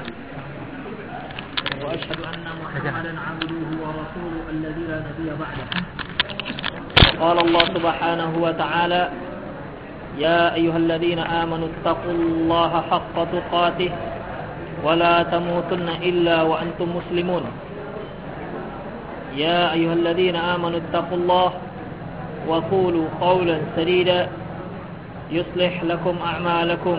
لله وأشهد أن محمدا عبده ورسوله الذي لا نبي بعده. قال الله سبحانه وتعالى يا أيها الذين آمنوا اتقوا الله حق تقاته ولا تموتن إلا وأنتم مسلمون. يا أيها الذين آمنوا اتقوا الله وقولوا قولا سديدا يصلح لكم أعمالكم.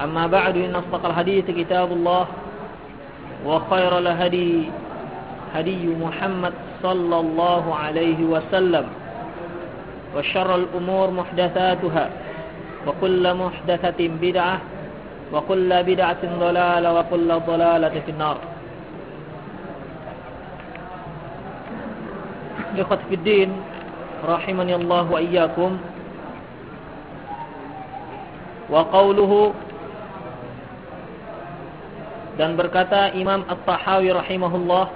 أما بعد إن أصدق الحديث كتاب الله وخير الهدي هدي محمد صلى الله عليه وسلم وشر الأمور محدثاتها وكل محدثة بدعة وكل بدعة ضلالة وكل ضلالة في النار. إخوة في الدين رحمني الله وإياكم وقوله dan berkata Imam At-Tahawi rahimahullah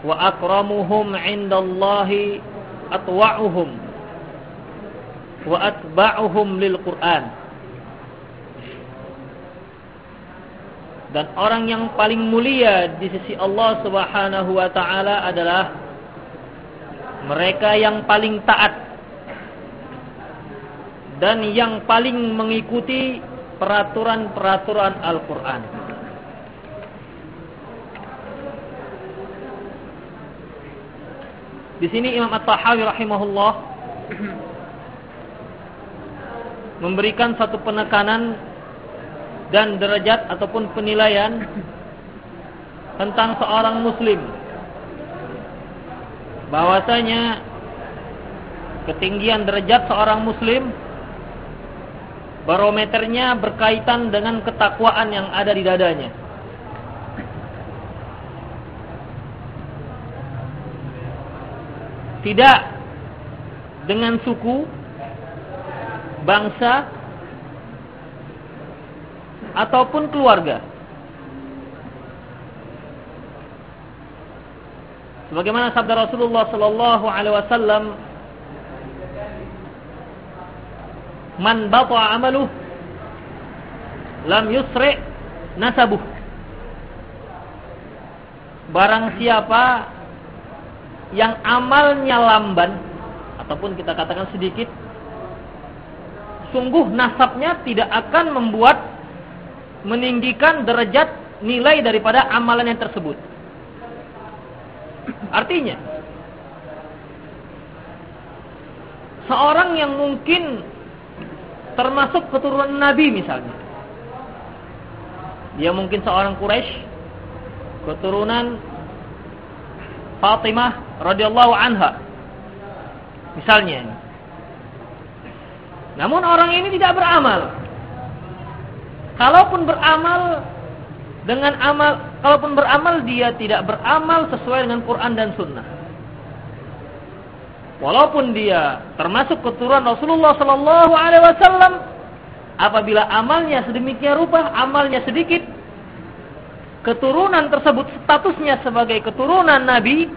wa akramuhum 'indallahi atwa'uhum wa atba'uhum lil dan orang yang paling mulia di sisi Allah Subhanahu wa taala adalah mereka yang paling taat dan yang paling mengikuti peraturan-peraturan Al-Quran. Di sini Imam At-Tahawi rahimahullah memberikan satu penekanan dan derajat ataupun penilaian tentang seorang muslim bahwasanya ketinggian derajat seorang muslim barometernya berkaitan dengan ketakwaan yang ada di dadanya. Tidak dengan suku, bangsa, ataupun keluarga. Sebagaimana sabda Rasulullah sallallahu alaihi wasallam man bata amaluh lam yusri nasabuh. Barang siapa yang amalnya lamban ataupun kita katakan sedikit sungguh nasabnya tidak akan membuat meninggikan derajat nilai daripada amalan yang tersebut. Artinya seorang yang mungkin termasuk keturunan Nabi misalnya. Dia mungkin seorang Quraisy, keturunan Fatimah radhiyallahu anha. Misalnya. Namun orang ini tidak beramal. Kalaupun beramal dengan amal, kalaupun beramal dia tidak beramal sesuai dengan Quran dan Sunnah. Walaupun dia termasuk keturunan Rasulullah Sallallahu Alaihi Wasallam, apabila amalnya sedemikian rupa, amalnya sedikit, keturunan tersebut statusnya sebagai keturunan Nabi,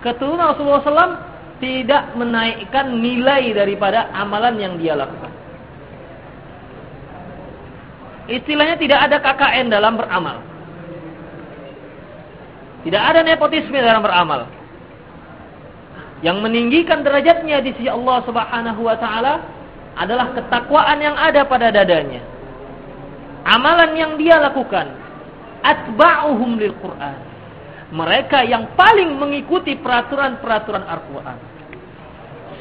keturunan Rasulullah SAW tidak menaikkan nilai daripada amalan yang dia lakukan. Istilahnya tidak ada KKN dalam beramal. Tidak ada nepotisme dalam beramal yang meninggikan derajatnya di sisi Allah Subhanahu wa taala adalah ketakwaan yang ada pada dadanya. Amalan yang dia lakukan atba'uhum lil Quran. Mereka yang paling mengikuti peraturan-peraturan Al-Quran.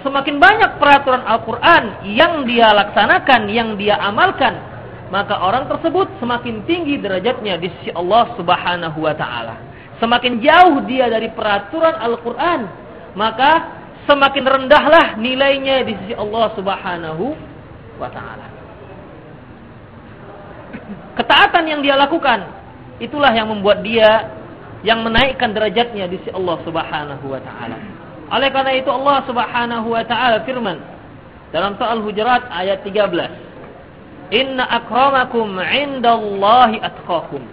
Semakin banyak peraturan Al-Quran yang dia laksanakan, yang dia amalkan, maka orang tersebut semakin tinggi derajatnya di sisi Allah Subhanahu wa taala. Semakin jauh dia dari peraturan Al-Quran, maka semakin rendahlah nilainya di sisi Allah Subhanahu wa taala. ketaatan yang dia lakukan, itulah yang membuat dia yang menaikkan derajatnya di sisi Allah Subhanahu wa taala. Oleh karena itu Allah Subhanahu wa taala firman dalam soal Hujurat ayat 13. Inna akramakum 'indallahi atqakum.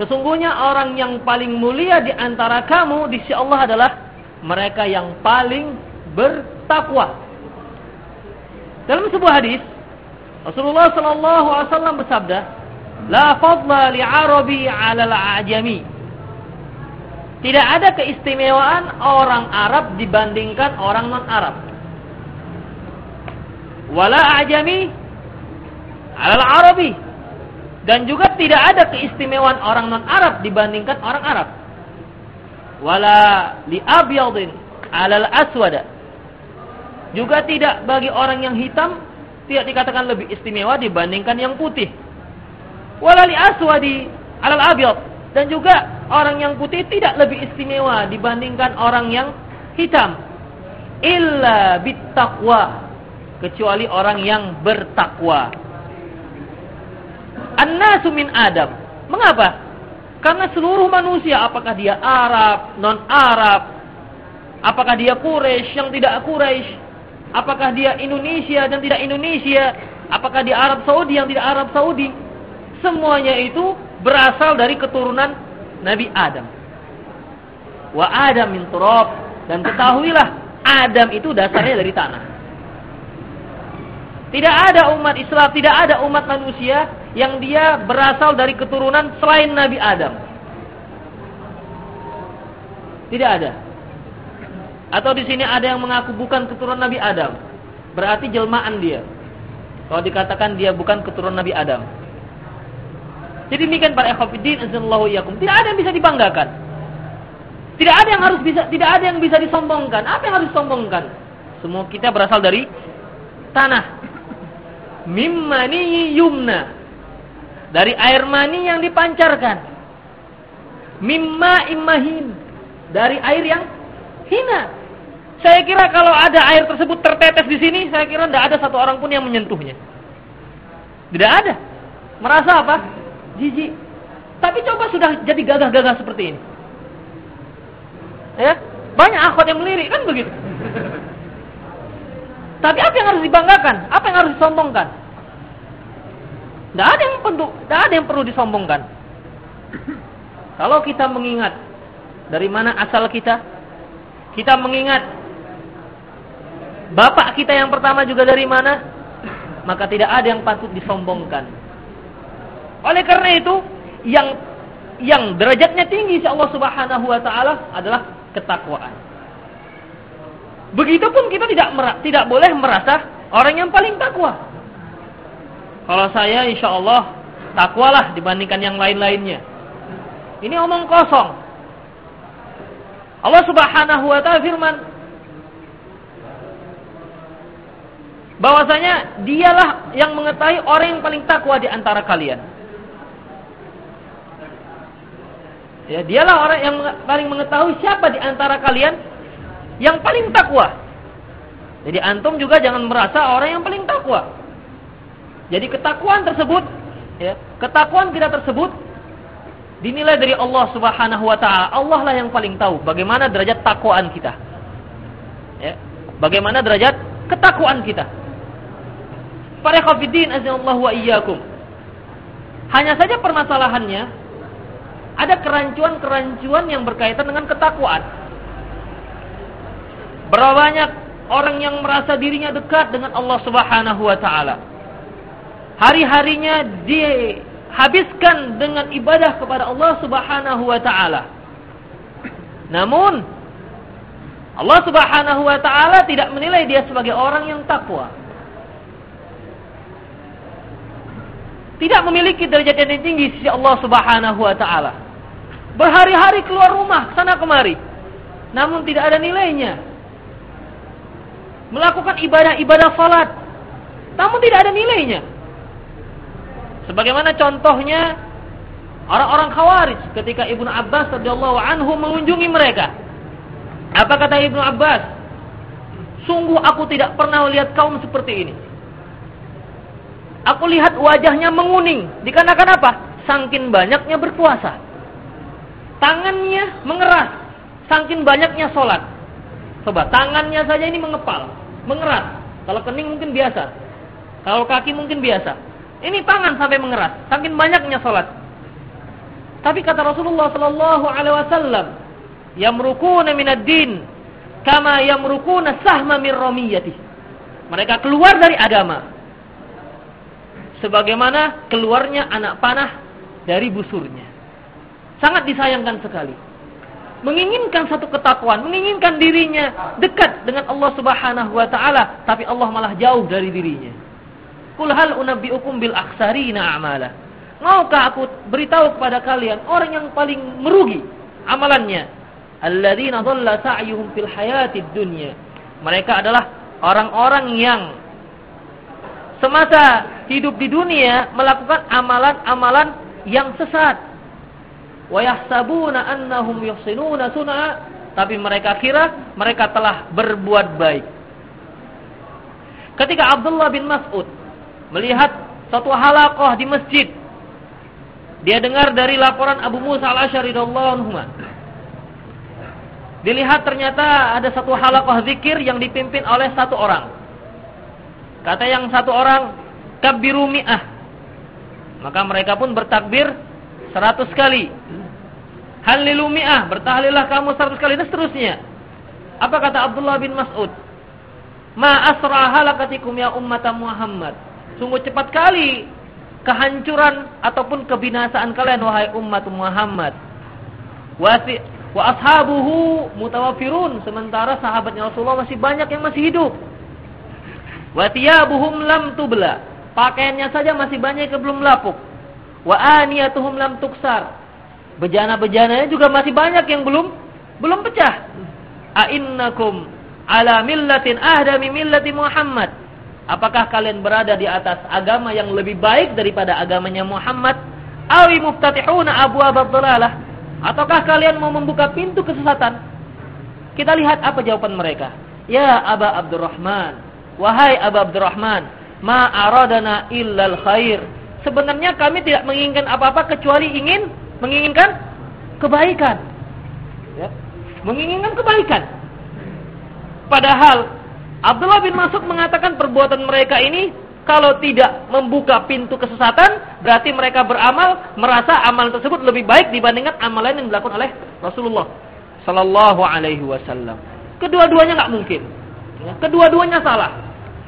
Sesungguhnya orang yang paling mulia di antara kamu di sisi Allah adalah mereka yang paling bertakwa. Dalam sebuah hadis Rasulullah sallallahu alaihi wasallam bersabda, La fadla li'arabi 'ala al-ajami. Tidak ada keistimewaan orang Arab dibandingkan orang non-Arab. Wala ajami 'ala al-arabi. Dan juga tidak ada keistimewaan orang non-Arab dibandingkan orang Arab. Wala li abyadin 'ala al-aswada. Juga tidak bagi orang yang hitam tidak dikatakan lebih istimewa dibandingkan yang putih. Walali aswadi alal abyad. Dan juga orang yang putih tidak lebih istimewa dibandingkan orang yang hitam. Illa bittaqwa. Kecuali orang yang bertakwa. Annasu min adam. Mengapa karena seluruh manusia apakah dia Arab non Arab apakah dia Quraisy yang tidak Quraisy apakah dia Indonesia dan tidak Indonesia apakah dia Arab Saudi yang tidak Arab Saudi semuanya itu berasal dari keturunan Nabi Adam. Wa Adam min turab dan ketahuilah Adam itu dasarnya dari tanah. Tidak ada umat Islam, tidak ada umat manusia yang dia berasal dari keturunan selain Nabi Adam. Tidak ada. Atau di sini ada yang mengaku bukan keturunan Nabi Adam. Berarti jelmaan dia. Kalau dikatakan dia bukan keturunan Nabi Adam. Jadi demikian para ikhwatiddin azallahu iyyakum. Tidak ada yang bisa dibanggakan. Tidak ada yang harus bisa tidak ada yang bisa disombongkan. Apa yang harus disombongkan? Semua kita berasal dari tanah. Mimmani yumna. Dari air mani yang dipancarkan. Mimma immahin. Dari air yang hina. Saya kira kalau ada air tersebut tertetes di sini, saya kira tidak ada satu orang pun yang menyentuhnya. Tidak ada. Merasa apa? jijik. Tapi coba sudah jadi gagah-gagah seperti ini. Ya, banyak akhwat yang melirik kan begitu. Tapi apa yang harus dibanggakan? Apa yang harus disombongkan? Tidak ada yang perlu, tidak ada yang perlu disombongkan. Kalau kita mengingat dari mana asal kita, kita mengingat bapak kita yang pertama juga dari mana, maka tidak ada yang patut disombongkan. Oleh karena itu, yang yang derajatnya tinggi si Allah Subhanahu wa taala adalah ketakwaan. Begitupun kita tidak tidak boleh merasa orang yang paling takwa. Kalau saya insya Allah takwalah dibandingkan yang lain-lainnya. Ini omong kosong. Allah Subhanahu wa taala firman bahwasanya dialah yang mengetahui orang yang paling takwa di antara kalian. Ya, dialah orang yang paling mengetahui siapa di antara kalian yang paling takwa. Jadi antum juga jangan merasa orang yang paling takwa. Jadi ketakwaan tersebut, ya, ketakwaan kita tersebut dinilai dari Allah Subhanahu wa taala. Allah lah yang paling tahu bagaimana derajat takwaan kita. Ya, bagaimana derajat ketakwaan kita. Para khafidin azza wa iyyakum. Hanya saja permasalahannya ada kerancuan-kerancuan yang berkaitan dengan ketakwaan. Berapa banyak orang yang merasa dirinya dekat dengan Allah Subhanahu wa taala. Hari-harinya dihabiskan dengan ibadah kepada Allah Subhanahu wa taala. Namun Allah Subhanahu wa taala tidak menilai dia sebagai orang yang takwa. Tidak memiliki derajat yang tinggi sisi Allah Subhanahu wa taala. Berhari-hari keluar rumah, sana kemari. Namun tidak ada nilainya. Melakukan ibadah-ibadah salat. Namun tidak ada nilainya. Sebagaimana contohnya orang-orang Khawarij ketika Ibnu Abbas radhiyallahu anhu mengunjungi mereka. Apa kata Ibnu Abbas? Sungguh aku tidak pernah melihat kaum seperti ini. Aku lihat wajahnya menguning. Dikarenakan apa? Sangkin banyaknya berpuasa. Tangannya mengeras. Sangkin banyaknya sholat. Coba, tangannya saja ini mengepal. Mengeras. Kalau kening mungkin biasa. Kalau kaki mungkin biasa. Ini tangan sampai mengeras. Sangkin banyaknya sholat. Tapi kata Rasulullah Sallallahu Alaihi Wasallam, yamrukuna minad din kama yamrukuna sahma min ramiyati. Mereka keluar dari agama sebagaimana keluarnya anak panah dari busurnya. Sangat disayangkan sekali. Menginginkan satu ketakwaan, menginginkan dirinya dekat dengan Allah Subhanahu wa taala, tapi Allah malah jauh dari dirinya. Kul hal unabbiukum bil aksarina a'mala. Maukah aku beritahu kepada kalian orang yang paling merugi amalannya? Alladzina dhalla sa'yuhum fil hayatid dunya. Mereka adalah orang-orang yang semasa hidup di dunia melakukan amalan-amalan yang sesat. Wa yahsabuna annahum yuhsinuna sun'a, tapi mereka kira mereka telah berbuat baik. Ketika Abdullah bin Mas'ud melihat satu halaqah di masjid, dia dengar dari laporan Abu Musa anhu. Dilihat ternyata ada satu halaqah zikir yang dipimpin oleh satu orang. Kata yang satu orang, kabbiru mi'ah. Maka mereka pun bertakbir seratus kali. Halilu mi'ah, bertahlillah kamu seratus kali dan seterusnya. Apa kata Abdullah bin Mas'ud? Ma asra halakatikum ya ummata Muhammad. Sungguh cepat kali kehancuran ataupun kebinasaan kalian wahai umat Muhammad. Wasi wa ashabuhu mutawafirun sementara sahabatnya Rasulullah masih banyak yang masih hidup. Wa thiyabuhum lam tubla. Pakaiannya saja masih banyak yang belum lapuk. Wa aniyatuhum lam tuksar. Bejana-bejananya juga masih banyak yang belum belum pecah. A'innakum ala millatin ahdami millati Muhammad. Apakah kalian berada di atas agama yang lebih baik daripada agamanya Muhammad? Awi muftatihuna abu abdulalah. Ataukah kalian mau membuka pintu kesesatan? Kita lihat apa jawaban mereka. Ya Aba Abdurrahman. Wahai Abu Abdurrahman, ma aradana illal khair. Sebenarnya kami tidak menginginkan apa-apa kecuali ingin menginginkan kebaikan. Ya. Menginginkan kebaikan. Padahal Abdullah bin Mas'ud mengatakan perbuatan mereka ini kalau tidak membuka pintu kesesatan, berarti mereka beramal merasa amalan tersebut lebih baik dibandingkan amalan yang dilakukan oleh Rasulullah sallallahu alaihi wasallam. Kedua-duanya nggak mungkin. Ya, kedua-duanya salah.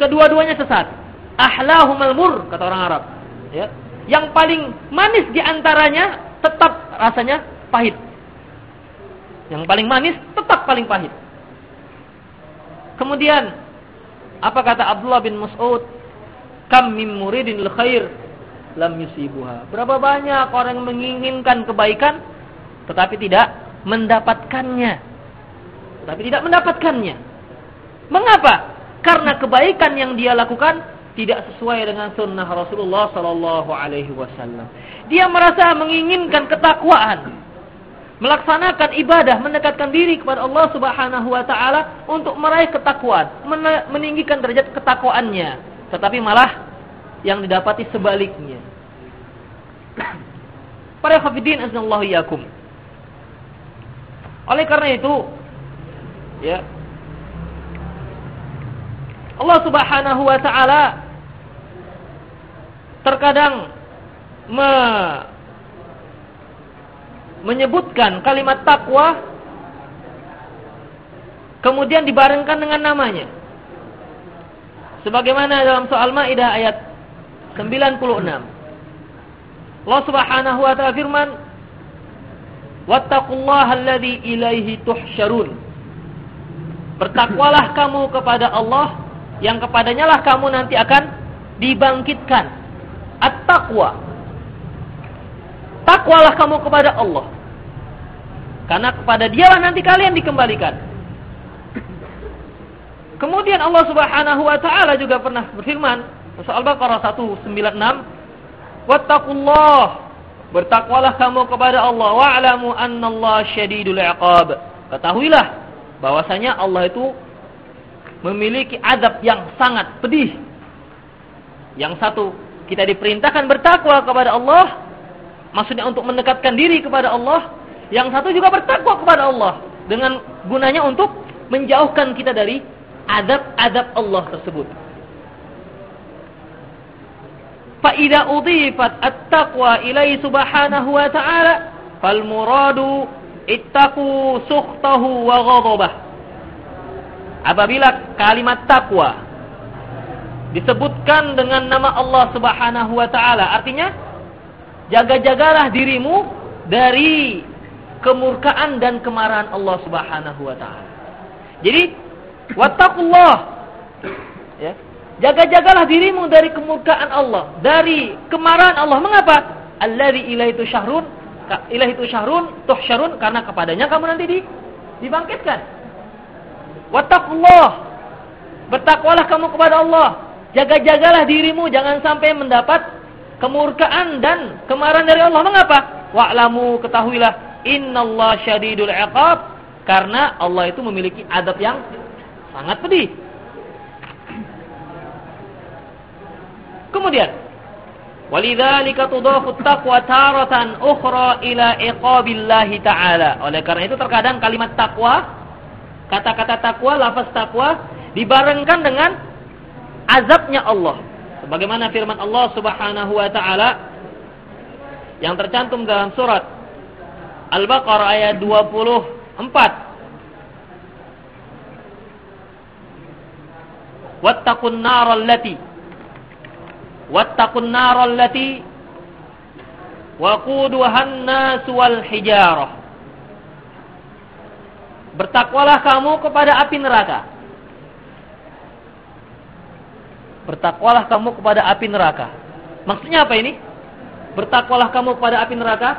Kedua-duanya sesat. Ahlahumal mur kata orang Arab. Ya. Yang paling manis di antaranya tetap rasanya pahit. Yang paling manis tetap paling pahit. Kemudian apa kata Abdullah bin Mas'ud? Kam min muridin khair lam yusibuha. Berapa banyak orang yang menginginkan kebaikan tetapi tidak mendapatkannya. Tetapi tidak mendapatkannya. Mengapa? karena kebaikan yang dia lakukan tidak sesuai dengan sunnah Rasulullah Sallallahu Alaihi Wasallam. Dia merasa menginginkan ketakwaan, melaksanakan ibadah, mendekatkan diri kepada Allah Subhanahu Wa Taala untuk meraih ketakwaan, meninggikan derajat ketakwaannya. Tetapi malah yang didapati sebaliknya. Para khafidin aznallahu yakum. Oleh karena itu, ya, Allah Subhanahu wa taala terkadang me menyebutkan kalimat takwa kemudian dibarengkan dengan namanya. Sebagaimana dalam soal Maidah ayat 96. Allah Subhanahu wa taala firman, "Wattaqullaha alladzi ilaihi tuhsyarun." Bertakwalah kamu kepada Allah yang kepadanya lah kamu nanti akan dibangkitkan. At-taqwa. Takwalah kamu kepada Allah. Karena kepada dialah nanti kalian dikembalikan. Kemudian Allah Subhanahu wa taala juga pernah berfirman, surah Al-Baqarah 196, "Wattaqullah." Bertakwalah kamu kepada Allah wa'lamu annallaha syadidul iqab. Ketahuilah bahwasanya Allah itu memiliki adab yang sangat pedih. Yang satu kita diperintahkan bertakwa kepada Allah, maksudnya untuk mendekatkan diri kepada Allah. Yang satu juga bertakwa kepada Allah dengan gunanya untuk menjauhkan kita dari adab-adab Allah tersebut. At-taqwa ilaihi subhanahu wa ta'ala fal muradu ittaqu sukhtahu wa ghadabah. Apabila kalimat takwa disebutkan dengan nama Allah Subhanahu wa taala, artinya jaga-jagalah dirimu dari kemurkaan dan kemarahan Allah Subhanahu wa taala. Jadi, wattaqullah. Ya. Jaga-jagalah dirimu dari kemurkaan Allah, dari kemarahan Allah. Mengapa? Alladzi ilaihi syahrun ilahi itu syahrun, syarun karena kepadanya kamu nanti di, dibangkitkan. Wattaqullah. Bertakwalah kamu kepada Allah. Jaga-jagalah dirimu jangan sampai mendapat kemurkaan dan kemarahan dari Allah. Mengapa? Wa'lamu ketahuilah innallaha syadidul iqab karena Allah itu memiliki adab yang sangat pedih. Kemudian Walidzalika tudafu taqwa taratan ukhra ila iqabillahi ta'ala. Oleh karena itu terkadang kalimat takwa, kata-kata takwa, lafaz takwa dibarengkan dengan azabnya Allah. Sebagaimana firman Allah Subhanahu wa taala yang tercantum dalam surat Al-Baqarah ayat 24. Wattaqun naral lati wattaqun naral lati waquduhan nas wal hijarah Bertakwalah kamu kepada api neraka. Bertakwalah kamu kepada api neraka. Maksudnya apa ini? Bertakwalah kamu kepada api neraka?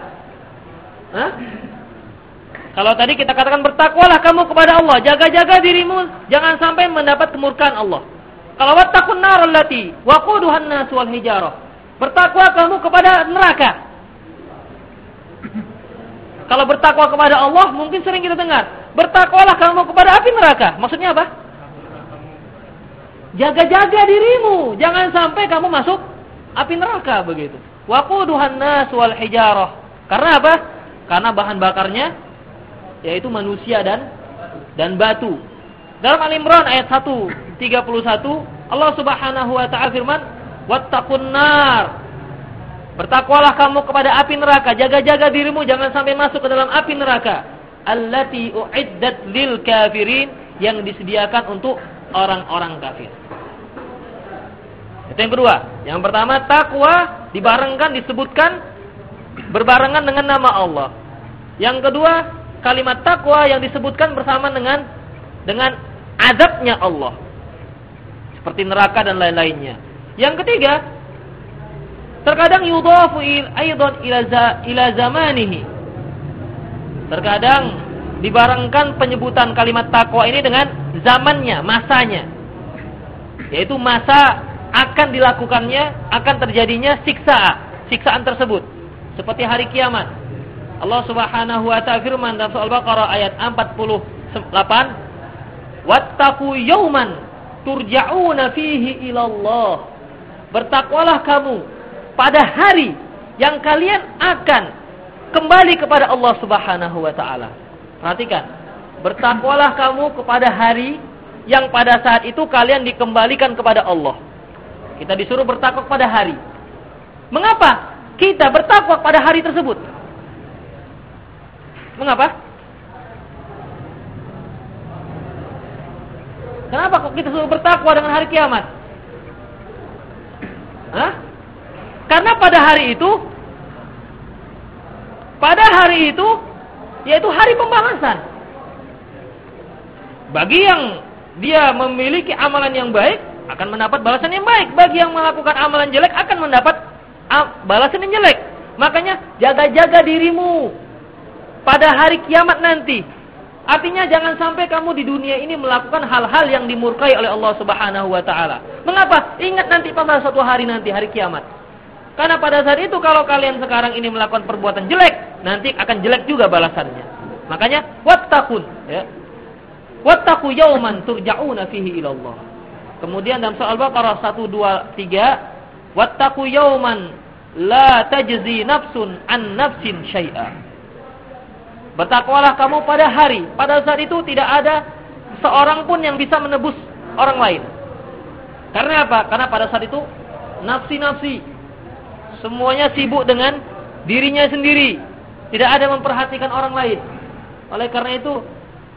Hah? Kalau tadi kita katakan bertakwalah kamu kepada Allah, jaga-jaga dirimu jangan sampai mendapat kemurkaan Allah. Kalau wattaqun nar allati waquduhan nas wal hijarah. Bertakwa kamu kepada neraka. Kalau bertakwa kepada Allah mungkin sering kita dengar, bertakwalah kamu kepada api neraka. Maksudnya apa? Jaga-jaga dirimu, jangan sampai kamu masuk api neraka begitu. Waquduhan nas wal hijarah. Karena apa? Karena bahan bakarnya yaitu manusia dan dan batu. Dalam Al-Imran ayat 1 31 Allah Subhanahu wa taala firman, "Wattaqun nar." Bertakwalah kamu kepada api neraka, jaga-jaga dirimu jangan sampai masuk ke dalam api neraka. Allati uiddat lil kafirin yang disediakan untuk orang-orang kafir. Itu yang kedua. Yang pertama takwa dibarengkan disebutkan berbarengan dengan nama Allah. Yang kedua, kalimat takwa yang disebutkan bersama dengan dengan azabnya Allah. Seperti neraka dan lain-lainnya. Yang ketiga, terkadang yudhafu aidan ila ila zamanihi. Terkadang dibarengkan penyebutan kalimat takwa ini dengan zamannya, masanya. Yaitu masa akan dilakukannya, akan terjadinya siksa, siksaan tersebut. Seperti hari kiamat. Allah Subhanahu wa taala firman dalam surah Al-Baqarah ayat 48 Wattaqu yauman turja'una fihi ilallah. Bertakwalah kamu pada hari yang kalian akan kembali kepada Allah Subhanahu wa taala. Perhatikan. Bertakwalah kamu kepada hari yang pada saat itu kalian dikembalikan kepada Allah. Kita disuruh bertakwa pada hari. Mengapa kita bertakwa pada hari tersebut? Mengapa? Kenapa kok kita suruh bertakwa dengan hari kiamat? Hah? Karena pada hari itu pada hari itu yaitu hari pembalasan. Bagi yang dia memiliki amalan yang baik akan mendapat balasan yang baik. Bagi yang melakukan amalan jelek akan mendapat balasan yang jelek. Makanya jaga-jaga dirimu pada hari kiamat nanti Artinya jangan sampai kamu di dunia ini melakukan hal-hal yang dimurkai oleh Allah Subhanahu wa taala. Mengapa? Ingat nanti pada suatu hari nanti hari kiamat. Karena pada saat itu kalau kalian sekarang ini melakukan perbuatan jelek, nanti akan jelek juga balasannya. Makanya wattaqun ya. Wattaqu yauman turja'una fihi ila Allah. Kemudian dalam surah Al-Baqarah 123 Wattaqu yawman la tajzi nafsun an nafsin syai'a. Bertakwalah kamu pada hari. Pada saat itu tidak ada seorang pun yang bisa menebus orang lain. Karena apa? Karena pada saat itu nafsi-nafsi semuanya sibuk dengan dirinya sendiri. Tidak ada memperhatikan orang lain. Oleh karena itu,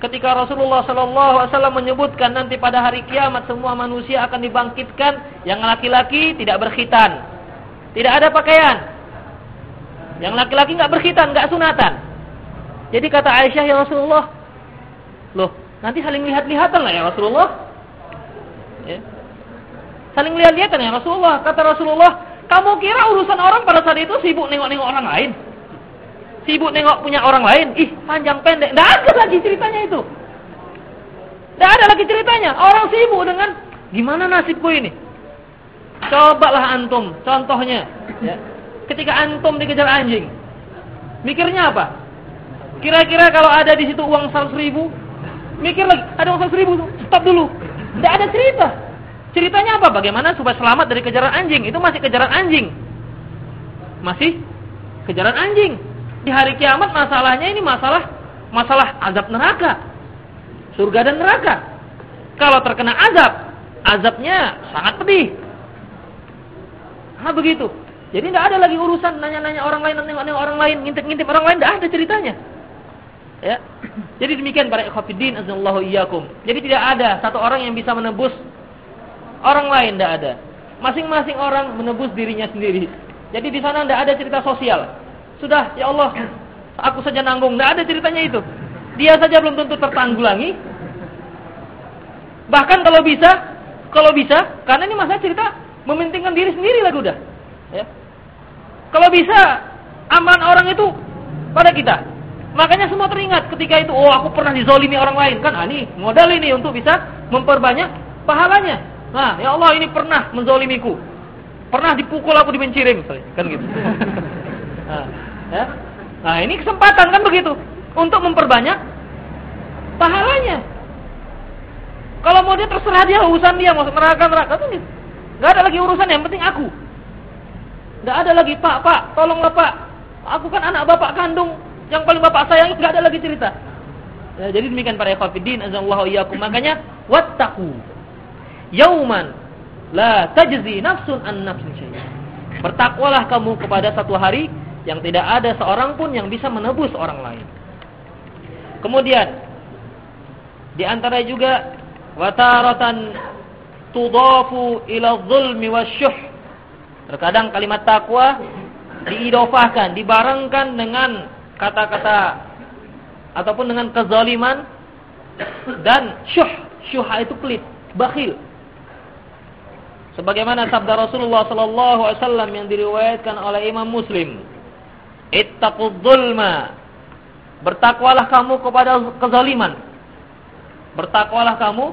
ketika Rasulullah SAW menyebutkan nanti pada hari kiamat semua manusia akan dibangkitkan, yang laki-laki tidak berkhitan, tidak ada pakaian, yang laki-laki nggak berkhitan, nggak sunatan. Jadi kata Aisyah ya Rasulullah, loh nanti saling lihat-lihatan lah ya Rasulullah. Ya. Saling lihat-lihatan ya Rasulullah. Kata Rasulullah, kamu kira urusan orang pada saat itu sibuk nengok-nengok orang lain? Sibuk nengok punya orang lain, ih panjang pendek, tidak ada lagi ceritanya itu. Tidak ada lagi ceritanya. Orang sibuk dengan gimana nasibku ini. Cobalah antum, contohnya, ya. ketika antum dikejar anjing, mikirnya apa? Kira-kira kalau ada di situ uang seratus ribu, mikir lagi, ada uang seratus ribu, stop dulu. Tidak ada cerita. Ceritanya apa? Bagaimana supaya selamat dari kejaran anjing? Itu masih kejaran anjing. Masih kejaran anjing. Di hari kiamat masalahnya ini masalah masalah azab neraka. Surga dan neraka. Kalau terkena azab, azabnya sangat pedih. Nah begitu. Jadi tidak ada lagi urusan nanya-nanya orang lain, nanya orang lain, ngintip-ngintip orang lain, tidak ada ceritanya. Ya. Jadi demikian para ikhwatiddin azallahu iyyakum. Jadi tidak ada satu orang yang bisa menebus orang lain tidak ada. Masing-masing orang menebus dirinya sendiri. Jadi di sana tidak ada cerita sosial. Sudah, ya Allah, aku saja nanggung. Tidak ada ceritanya itu. Dia saja belum tentu tertanggulangi. Bahkan kalau bisa, kalau bisa, karena ini masalah cerita mementingkan diri sendiri lah udah. Ya. Kalau bisa, aman orang itu pada kita. Makanya semua teringat ketika itu, oh aku pernah dizolimi orang lain. Kan, ah, ini modal ini untuk bisa memperbanyak pahalanya. Nah, ya Allah ini pernah menzolimiku. Pernah dipukul aku dimencirim, kan gitu. nah, Ya. Nah ini kesempatan kan begitu untuk memperbanyak pahalanya. Kalau mau dia terserah dia urusan dia masuk neraka neraka tuh nggak ada lagi urusan yang penting aku. Nggak ada lagi pak pak tolonglah pak. Aku kan anak bapak kandung yang paling bapak sayang nggak ada lagi cerita. Ya, jadi demikian para ikhwatiddin makanya wattaqu yauman la tajzi nafsun an nafsin syai'an. Bertakwalah kamu kepada satu hari yang tidak ada seorang pun yang bisa menebus orang lain. Kemudian di antara juga wataratan tudafu ila zulmi wasyuh. Terkadang kalimat takwa diidofahkan, dibarengkan dengan kata-kata ataupun dengan kezaliman dan syuh. Syuh itu pelit, bakhil. Sebagaimana sabda Rasulullah sallallahu alaihi wasallam yang diriwayatkan oleh Imam Muslim Ittaqud dzulma. Bertakwalah kamu kepada kezaliman. Bertakwalah kamu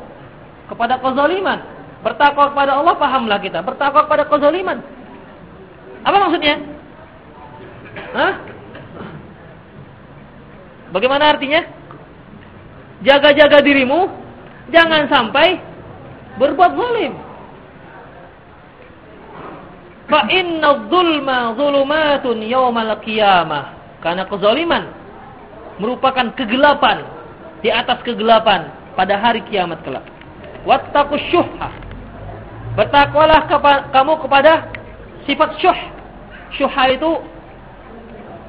kepada kezaliman. Bertakwa kepada Allah pahamlah kita. Bertakwa kepada kezaliman. Apa maksudnya? Hah? Bagaimana artinya? Jaga-jaga dirimu jangan sampai berbuat zalim. Fa inna dzulma dzulumatun yaumal qiyamah. Karena kezaliman merupakan kegelapan di atas kegelapan pada hari kiamat kelak. Wattaqus syuhha. Bertakwalah kamu kepada sifat syuh. Syuhha itu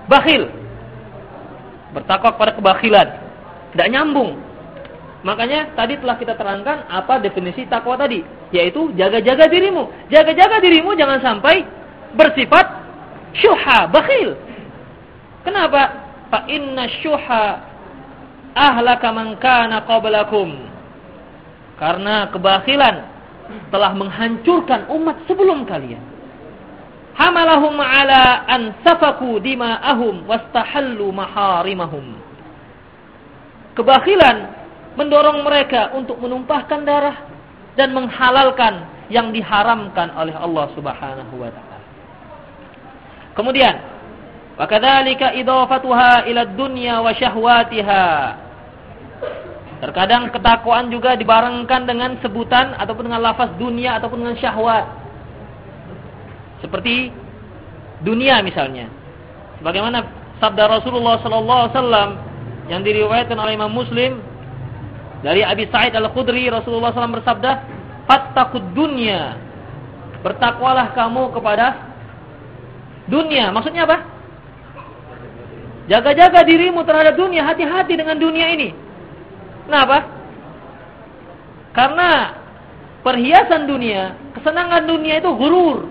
bakhil. Bertakwa kepada kebakhilan. Tidak nyambung. Makanya tadi telah kita terangkan apa definisi takwa tadi, yaitu jaga-jaga dirimu. Jaga-jaga dirimu jangan sampai bersifat syuha, bakhil. Kenapa? Fa inna syuha ahlaka man kana qablakum. Karena kebakhilan telah menghancurkan umat sebelum kalian. Hamalahum ala an safaku dima'ahum wastahallu maharimahum. Kebakhilan mendorong mereka untuk menumpahkan darah dan menghalalkan yang diharamkan oleh Allah Subhanahu wa taala. Kemudian, wa kadzalika idhafatuha ila dunya wa syahwatiha. Terkadang ketakwaan juga dibarengkan dengan sebutan ataupun dengan lafaz dunia ataupun dengan syahwat. Seperti dunia misalnya. Bagaimana sabda Rasulullah sallallahu alaihi wasallam yang diriwayatkan oleh Imam Muslim dari Abi Sa'id Al-Khudri Rasulullah SAW bersabda, "Fattaqud dunya." Bertakwalah kamu kepada dunia. Maksudnya apa? Jaga-jaga dirimu terhadap dunia, hati-hati dengan dunia ini. Kenapa? Karena perhiasan dunia, kesenangan dunia itu gurur.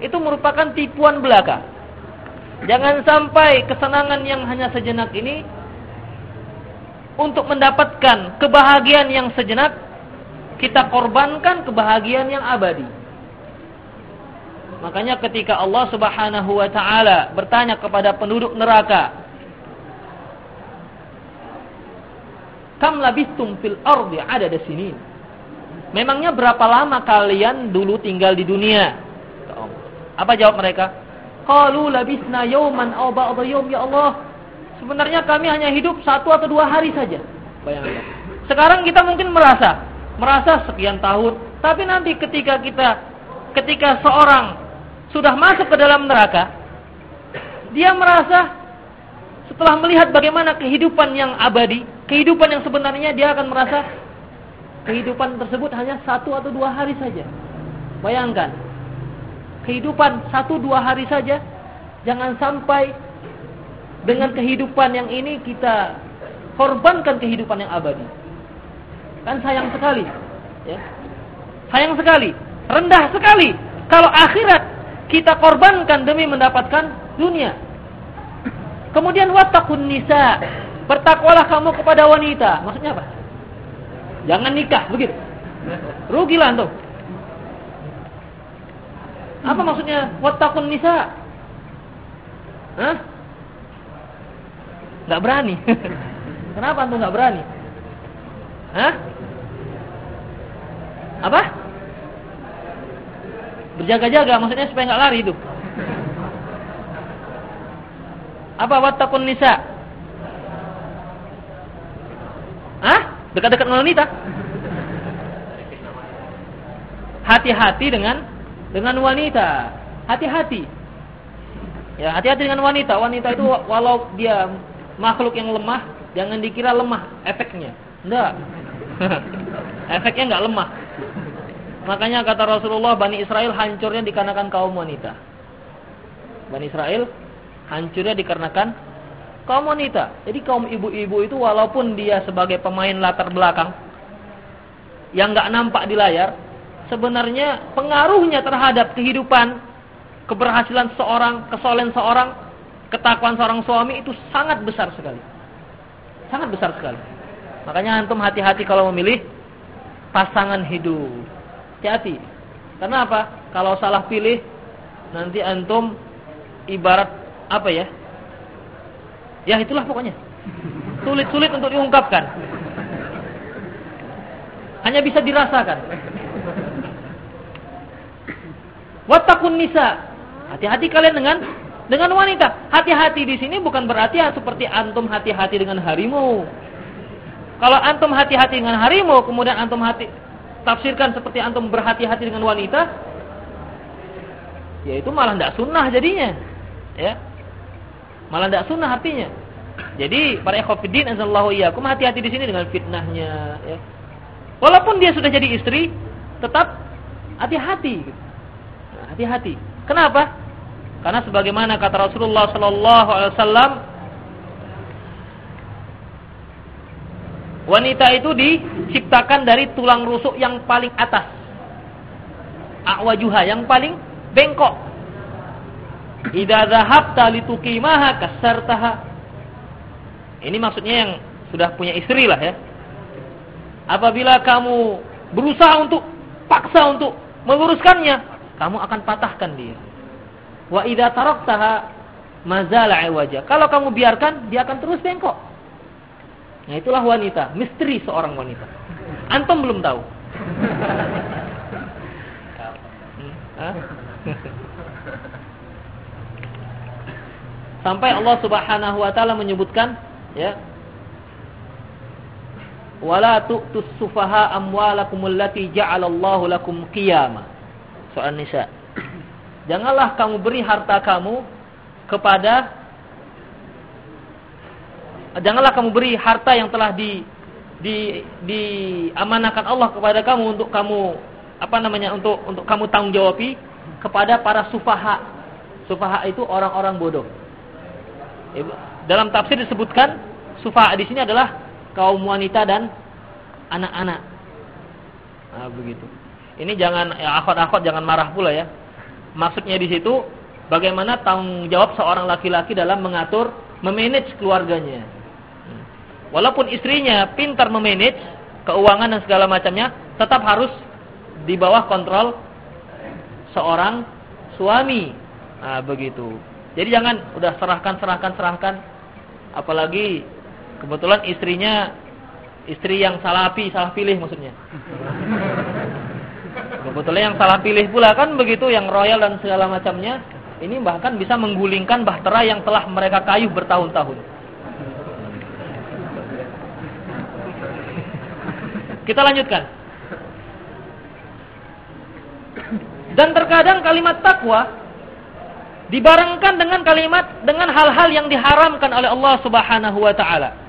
Itu merupakan tipuan belaka. Jangan sampai kesenangan yang hanya sejenak ini untuk mendapatkan kebahagiaan yang sejenak, kita korbankan kebahagiaan yang abadi. Makanya ketika Allah Subhanahu wa taala bertanya kepada penduduk neraka, Kam labistum fil ardi ada sini. Memangnya berapa lama kalian dulu tinggal di dunia? Apa jawab mereka? Qalu labisna yawman aw ya Allah. Sebenarnya kami hanya hidup satu atau dua hari saja. Bayangkan. Sekarang kita mungkin merasa merasa sekian tahun, tapi nanti ketika kita ketika seorang sudah masuk ke dalam neraka, dia merasa setelah melihat bagaimana kehidupan yang abadi, kehidupan yang sebenarnya dia akan merasa kehidupan tersebut hanya satu atau dua hari saja. Bayangkan, kehidupan satu dua hari saja, jangan sampai dengan kehidupan yang ini kita korbankan kehidupan yang abadi. Kan sayang sekali, ya. Sayang sekali, rendah sekali kalau akhirat kita korbankan demi mendapatkan dunia. Kemudian watakun nisa. Bertakwalah kamu kepada wanita. Maksudnya apa? Jangan nikah, begitu. Rugilah tuh. Apa maksudnya watakun nisa? Hah? Gak berani. Kenapa antum gak berani? Hah? Apa? Berjaga-jaga maksudnya supaya nggak lari itu. Apa wattaqun nisa? Hah? Dekat-dekat wanita? Hati-hati dengan dengan wanita. Hati-hati. Ya, hati-hati dengan wanita. Wanita itu walau dia makhluk yang lemah, jangan dikira lemah efeknya. Enggak. efeknya enggak lemah. Makanya kata Rasulullah Bani Israel hancurnya dikarenakan kaum wanita. Bani Israel hancurnya dikarenakan kaum wanita. Jadi kaum ibu-ibu itu walaupun dia sebagai pemain latar belakang yang nggak nampak di layar, sebenarnya pengaruhnya terhadap kehidupan, keberhasilan seorang, kesolen seorang, ketakuan seorang suami itu sangat besar sekali. Sangat besar sekali. Makanya antum hati-hati kalau memilih pasangan hidup. Hati-hati. Karena apa? Kalau salah pilih nanti antum ibarat apa ya? Ya itulah pokoknya. Sulit-sulit untuk diungkapkan. Hanya bisa dirasakan. Watakun nisa. Hati-hati kalian dengan dengan wanita. Hati-hati di sini bukan berarti ya seperti antum hati-hati dengan harimau. Kalau antum hati-hati dengan harimau, kemudian antum hati tafsirkan seperti antum berhati-hati dengan wanita, ya itu malah tidak sunnah jadinya. Ya. Malah tidak sunnah artinya. Jadi para ikhwatiddin azallahu iyyakum hati-hati di sini dengan fitnahnya ya. Walaupun dia sudah jadi istri, tetap hati-hati nah, Hati-hati. Kenapa? Karena sebagaimana kata Rasulullah sallallahu alaihi wasallam wanita itu diciptakan dari tulang rusuk yang paling atas. Awajuha yang paling bengkok. Idza dhahabta lituqimaha kasartaha. Ini maksudnya yang sudah punya istri lah ya. Apabila kamu berusaha untuk paksa untuk meluruskannya, kamu akan patahkan dia. Wa idza taraktaha mazala wajah. Kalau kamu biarkan, dia akan terus bengkok. Nah, itulah wanita, misteri seorang wanita. Antum belum tahu. Sampai Allah Subhanahu wa taala menyebutkan ya wala tu'tus sufaha amwalakum allati ja'alallahu lakum qiyama. Soal nisa. Janganlah kamu beri harta kamu kepada janganlah kamu beri harta yang telah di di diamanakan Allah kepada kamu untuk kamu apa namanya untuk untuk kamu tanggung jawabi kepada para sufaha. Sufaha itu orang-orang bodoh. Dalam tafsir disebutkan sufaha di sini adalah kaum wanita dan anak-anak. Nah, begitu. Ini jangan ya akhwat-akhwat jangan marah pula ya. Maksudnya di situ bagaimana tanggung jawab seorang laki-laki dalam mengatur memanage keluarganya. Hmm. Walaupun istrinya pintar memanage keuangan dan segala macamnya, tetap harus di bawah kontrol seorang suami. Nah, begitu. Jadi jangan udah serahkan serahkan serahkan apalagi kebetulan istrinya istri yang salah pilih, salah pilih maksudnya. Kebetulan yang salah pilih pula kan begitu yang royal dan segala macamnya. Ini bahkan bisa menggulingkan bahtera yang telah mereka kayu bertahun-tahun. Kita lanjutkan. Dan terkadang kalimat takwa dibarengkan dengan kalimat dengan hal-hal yang diharamkan oleh Allah Subhanahu wa taala.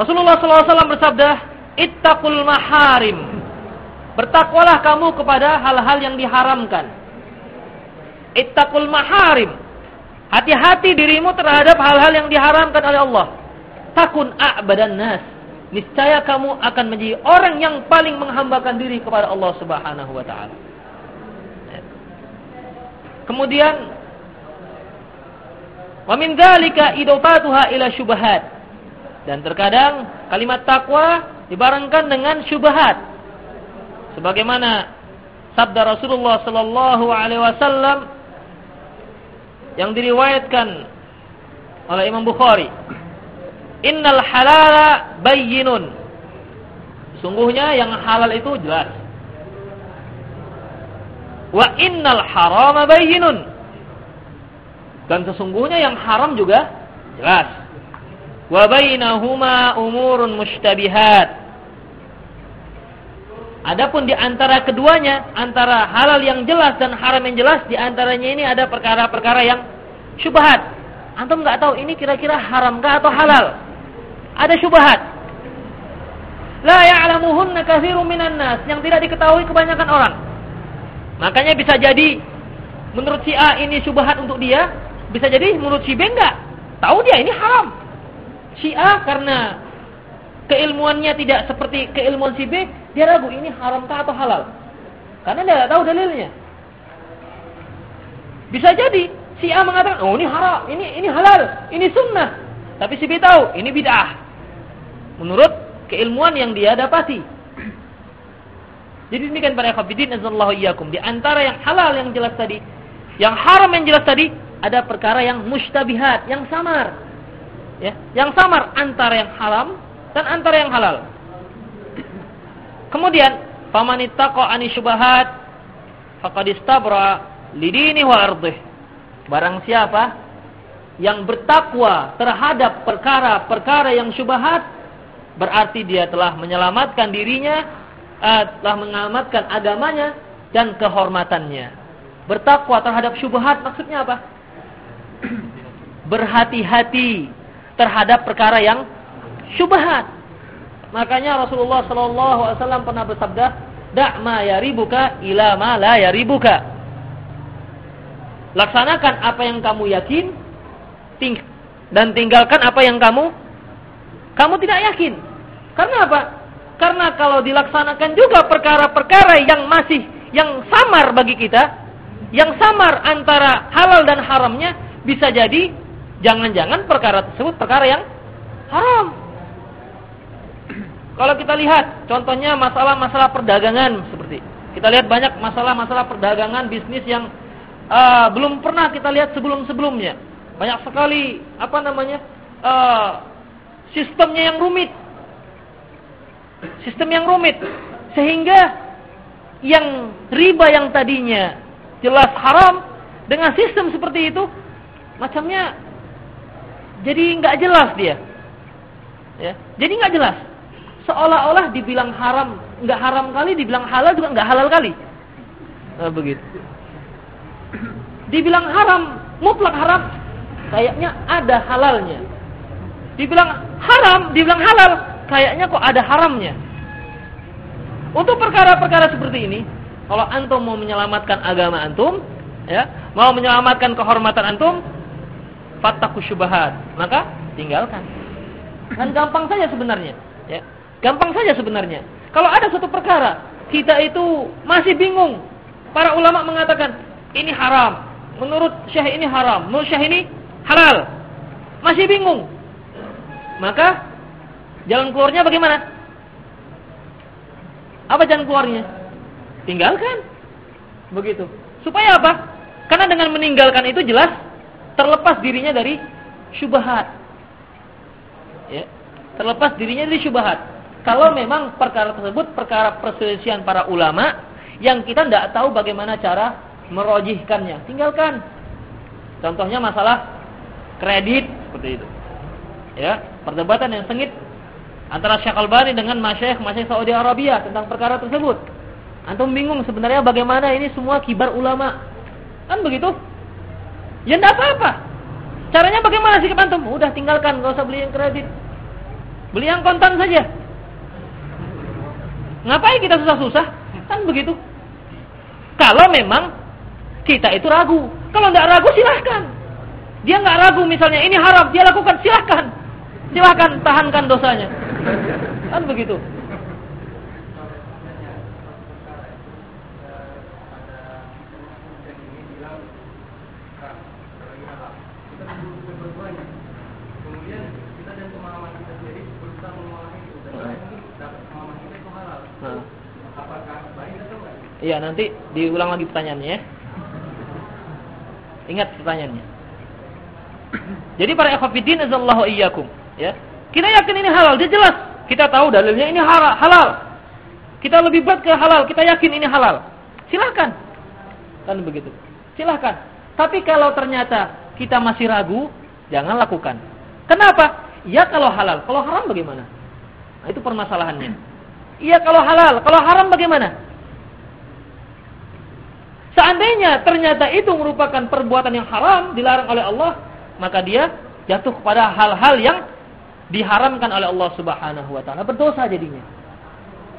Rasulullah SAW bersabda, "Ittaqul maharim." Bertakwalah kamu kepada hal-hal yang diharamkan. Ittaqul maharim. Hati-hati dirimu terhadap hal-hal yang diharamkan oleh Allah. Takun a'badan nas niscaya kamu akan menjadi orang yang paling menghambakan diri kepada Allah Subhanahu wa taala. Kemudian wa min dzalika idafatuha ila syubhat. Dan terkadang kalimat takwa dibarengkan dengan syubhat. Sebagaimana sabda Rasulullah sallallahu alaihi wasallam yang diriwayatkan oleh Imam Bukhari Innal halala bayyinun. Sungguhnya yang halal itu jelas. Wa innal harama bayyinun. Dan sesungguhnya yang haram juga jelas. Wa bainahuma umurun mushtabihat. Adapun di antara keduanya, antara halal yang jelas dan haram yang jelas, di antaranya ini ada perkara-perkara yang syubhat. Antum nggak tahu ini kira-kira haram kah atau halal ada syubhat. La ya'lamuhunna katsirun minan nas yang tidak diketahui kebanyakan orang. Makanya bisa jadi menurut si A ini syubhat untuk dia, bisa jadi menurut si B enggak. Tahu dia ini haram. Si A karena keilmuannya tidak seperti keilmuan si B, dia ragu ini haramkah atau halal. Karena dia tidak tahu dalilnya. Bisa jadi si A mengatakan, "Oh, ini haram, ini ini halal, ini sunnah." Tapi si B tahu, ini bid'ah menurut keilmuan yang dia dapati. Jadi demikian para ikhwatiddin azallahu iyyakum. Di antara yang halal yang jelas tadi, yang haram yang jelas tadi, ada perkara yang mustabihat, yang samar. Ya, yang samar antara yang haram dan antara yang halal. Kemudian, faman ittaqa ani syubhat faqad istabra lidini wa ardih. Barang siapa yang bertakwa terhadap perkara-perkara yang syubhat, berarti dia telah menyelamatkan dirinya, uh, telah menyelamatkan agamanya dan kehormatannya. Bertakwa terhadap syubhat maksudnya apa? Berhati-hati terhadap perkara yang syubhat. Makanya Rasulullah wasallam pernah bersabda, "Da' ma yaribuka ila ma la yaribuka." Laksanakan apa yang kamu yakin ting dan tinggalkan apa yang kamu kamu tidak yakin. Karena apa? Karena kalau dilaksanakan juga perkara-perkara yang masih yang samar bagi kita, yang samar antara halal dan haramnya, bisa jadi jangan-jangan perkara tersebut perkara yang haram. Kalau kita lihat contohnya masalah-masalah perdagangan seperti kita lihat banyak masalah-masalah perdagangan bisnis yang uh, belum pernah kita lihat sebelum-sebelumnya. Banyak sekali apa namanya uh, sistemnya yang rumit Sistem yang rumit. Sehingga yang riba yang tadinya jelas haram dengan sistem seperti itu macamnya jadi nggak jelas dia. Ya, jadi nggak jelas. Seolah-olah dibilang haram nggak haram kali, dibilang halal juga nggak halal kali. Nah, begitu. Dibilang haram, mutlak haram, kayaknya ada halalnya. Dibilang haram, dibilang halal, kayaknya kok ada haramnya. Untuk perkara-perkara seperti ini, kalau antum mau menyelamatkan agama antum, ya, mau menyelamatkan kehormatan antum, fattaku syubhat, maka tinggalkan. Kan gampang saja sebenarnya, ya. Gampang saja sebenarnya. Kalau ada suatu perkara, kita itu masih bingung. Para ulama mengatakan, ini haram. Menurut syekh ini haram. Menurut syekh ini halal. Masih bingung. Maka, jalan keluarnya bagaimana? Apa jalan keluarnya? Tinggalkan. Begitu. Supaya apa? Karena dengan meninggalkan itu jelas terlepas dirinya dari syubhat. Ya. Terlepas dirinya dari syubhat. Kalau memang perkara tersebut perkara perselisihan para ulama yang kita tidak tahu bagaimana cara merojihkannya, tinggalkan. Contohnya masalah kredit seperti itu. Ya, perdebatan yang sengit antara Syekh Albani dengan Masyayikh Masyayikh Saudi Arabia tentang perkara tersebut. Antum bingung sebenarnya bagaimana ini semua kibar ulama. Kan begitu? Ya tidak apa-apa. Caranya bagaimana sih antum? Udah tinggalkan, gak usah beli yang kredit. Beli yang kontan saja. Ngapain kita susah-susah? Kan begitu. Kalau memang kita itu ragu. Kalau tidak ragu silahkan. Dia nggak ragu misalnya ini haram, dia lakukan silahkan. Silahkan tahankan dosanya. Kan begitu. Iya, nanti diulang lagi pertanyaannya ya. Ingat pertanyaannya. Jadi para ikhwatiddin azallahu iyyakum, ya. Kita yakin ini halal, dia jelas. Kita tahu dalilnya ini halal. Kita lebih berat ke halal, kita yakin ini halal. Silahkan. Kan begitu. Silahkan. Tapi kalau ternyata kita masih ragu, jangan lakukan. Kenapa? Ya kalau halal, kalau haram bagaimana? Nah, itu permasalahannya. Iya kalau halal, kalau haram bagaimana? Seandainya ternyata itu merupakan perbuatan yang haram, dilarang oleh Allah, maka dia jatuh kepada hal-hal yang diharamkan oleh Allah Subhanahu wa taala, berdosa jadinya.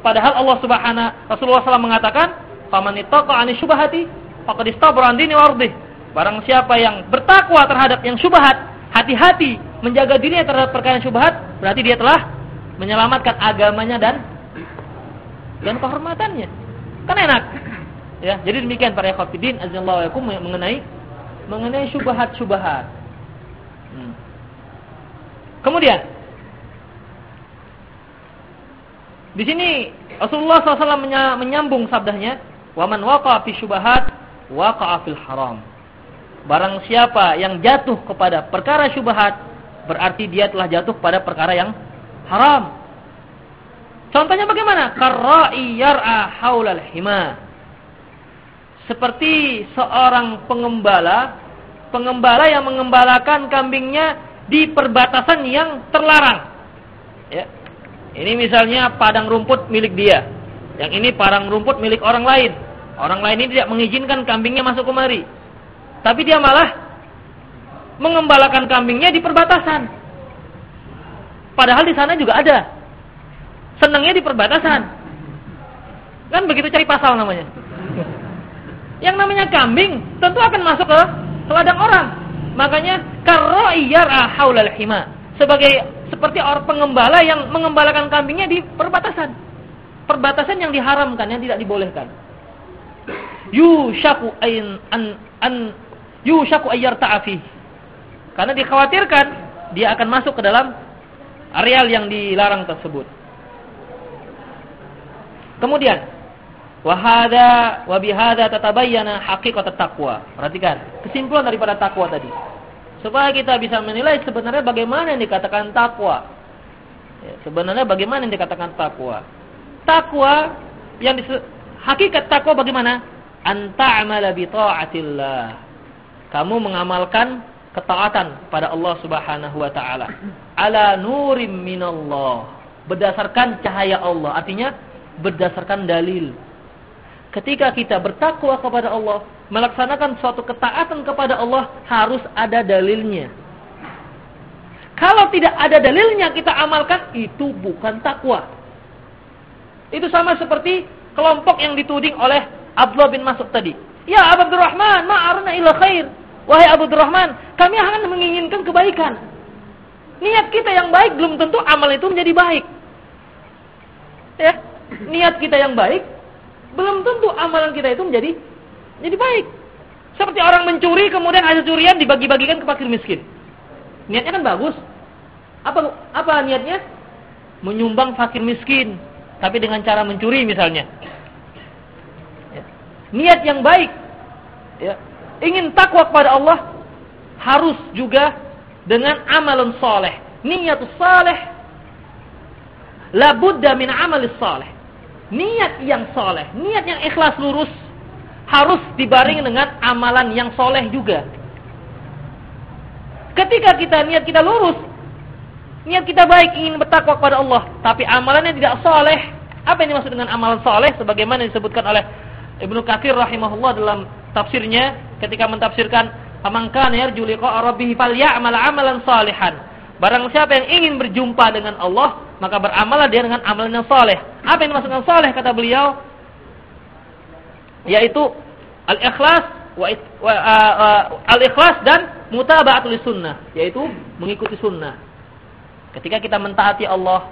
Padahal Allah Subhanahu Rasulullah SAW mengatakan, "Faman ittaqa 'ani syubhati faqad istabara 'an dini wardih." Barang siapa yang bertakwa terhadap yang syubhat, hati-hati menjaga dirinya terhadap perkara yang syubhat, berarti dia telah menyelamatkan agamanya dan dan kehormatannya. Kan enak. Ya, jadi demikian para ikhwatiddin azallahu alaikum mengenai mengenai syubhat-syubhat. Hmm. Kemudian di sini Rasulullah SAW menyambung sabdanya, "Waman waqa'a fi syubhat waqa'a haram." Barang siapa yang jatuh kepada perkara syubhat, berarti dia telah jatuh pada perkara yang haram. Contohnya bagaimana? Karra'i yar'a haulal hima seperti seorang pengembala, pengembala yang mengembalakan kambingnya di perbatasan yang terlarang. Ya. Ini misalnya padang rumput milik dia. Yang ini padang rumput milik orang lain. Orang lain ini tidak mengizinkan kambingnya masuk kemari. Tapi dia malah mengembalakan kambingnya di perbatasan. Padahal di sana juga ada. Senangnya di perbatasan. Kan begitu cari pasal namanya. Yang namanya kambing tentu akan masuk ke, ladang orang. Makanya karro'iyar'a haulal hima. Sebagai seperti orang pengembala yang mengembalakan kambingnya di perbatasan. Perbatasan yang diharamkan, yang tidak dibolehkan. Yushaku ayin an an yushaku ayyar ta'afi. Karena dikhawatirkan dia akan masuk ke dalam areal yang dilarang tersebut. Kemudian Wahada wabihada tatabayyana hakikat takwa. Perhatikan kesimpulan daripada takwa tadi. Supaya kita bisa menilai sebenarnya bagaimana yang dikatakan takwa. Ya, sebenarnya bagaimana yang dikatakan takwa. Takwa yang hakikat takwa bagaimana? Anta'amala bi ta'atillah. Kamu mengamalkan ketaatan pada Allah Subhanahu wa taala. Ala nurim minallah. Berdasarkan cahaya Allah. Artinya berdasarkan dalil. Ketika kita bertakwa kepada Allah, melaksanakan suatu ketaatan kepada Allah harus ada dalilnya. Kalau tidak ada dalilnya kita amalkan, itu bukan takwa. Itu sama seperti kelompok yang dituding oleh Abdullah bin Mas'ud tadi. Ya Abu Abdurrahman, ma'arna ila khair. Wahai Abu Abdurrahman, kami akan menginginkan kebaikan. Niat kita yang baik belum tentu amal itu menjadi baik. Ya, niat kita yang baik belum tentu amalan kita itu menjadi jadi baik. Seperti orang mencuri kemudian hasil curian dibagi-bagikan ke fakir miskin. Niatnya kan bagus. Apa apa niatnya? Menyumbang fakir miskin, tapi dengan cara mencuri misalnya. Ya. Niat yang baik. Ya. Ingin takwa kepada Allah harus juga dengan amalan soleh. Niat soleh. La budda min amalis soleh niat yang soleh, niat yang ikhlas lurus harus dibaring dengan amalan yang soleh juga. Ketika kita niat kita lurus, niat kita baik ingin bertakwa kepada Allah, tapi amalannya tidak soleh, apa yang dimaksud dengan amalan soleh? Sebagaimana disebutkan oleh Ibnu Katsir rahimahullah dalam tafsirnya ketika mentafsirkan Amangkan yarju liqa rabbih falyamal amalan salihan. Barang siapa yang ingin berjumpa dengan Allah, maka beramallah dia dengan amalan yang soleh. Apa yang dimaksudkan soleh kata beliau? Yaitu al-ikhlas wa, wa uh, uh, al-ikhlas dan mutaba'atul sunnah, yaitu mengikuti sunnah. Ketika kita mentaati Allah,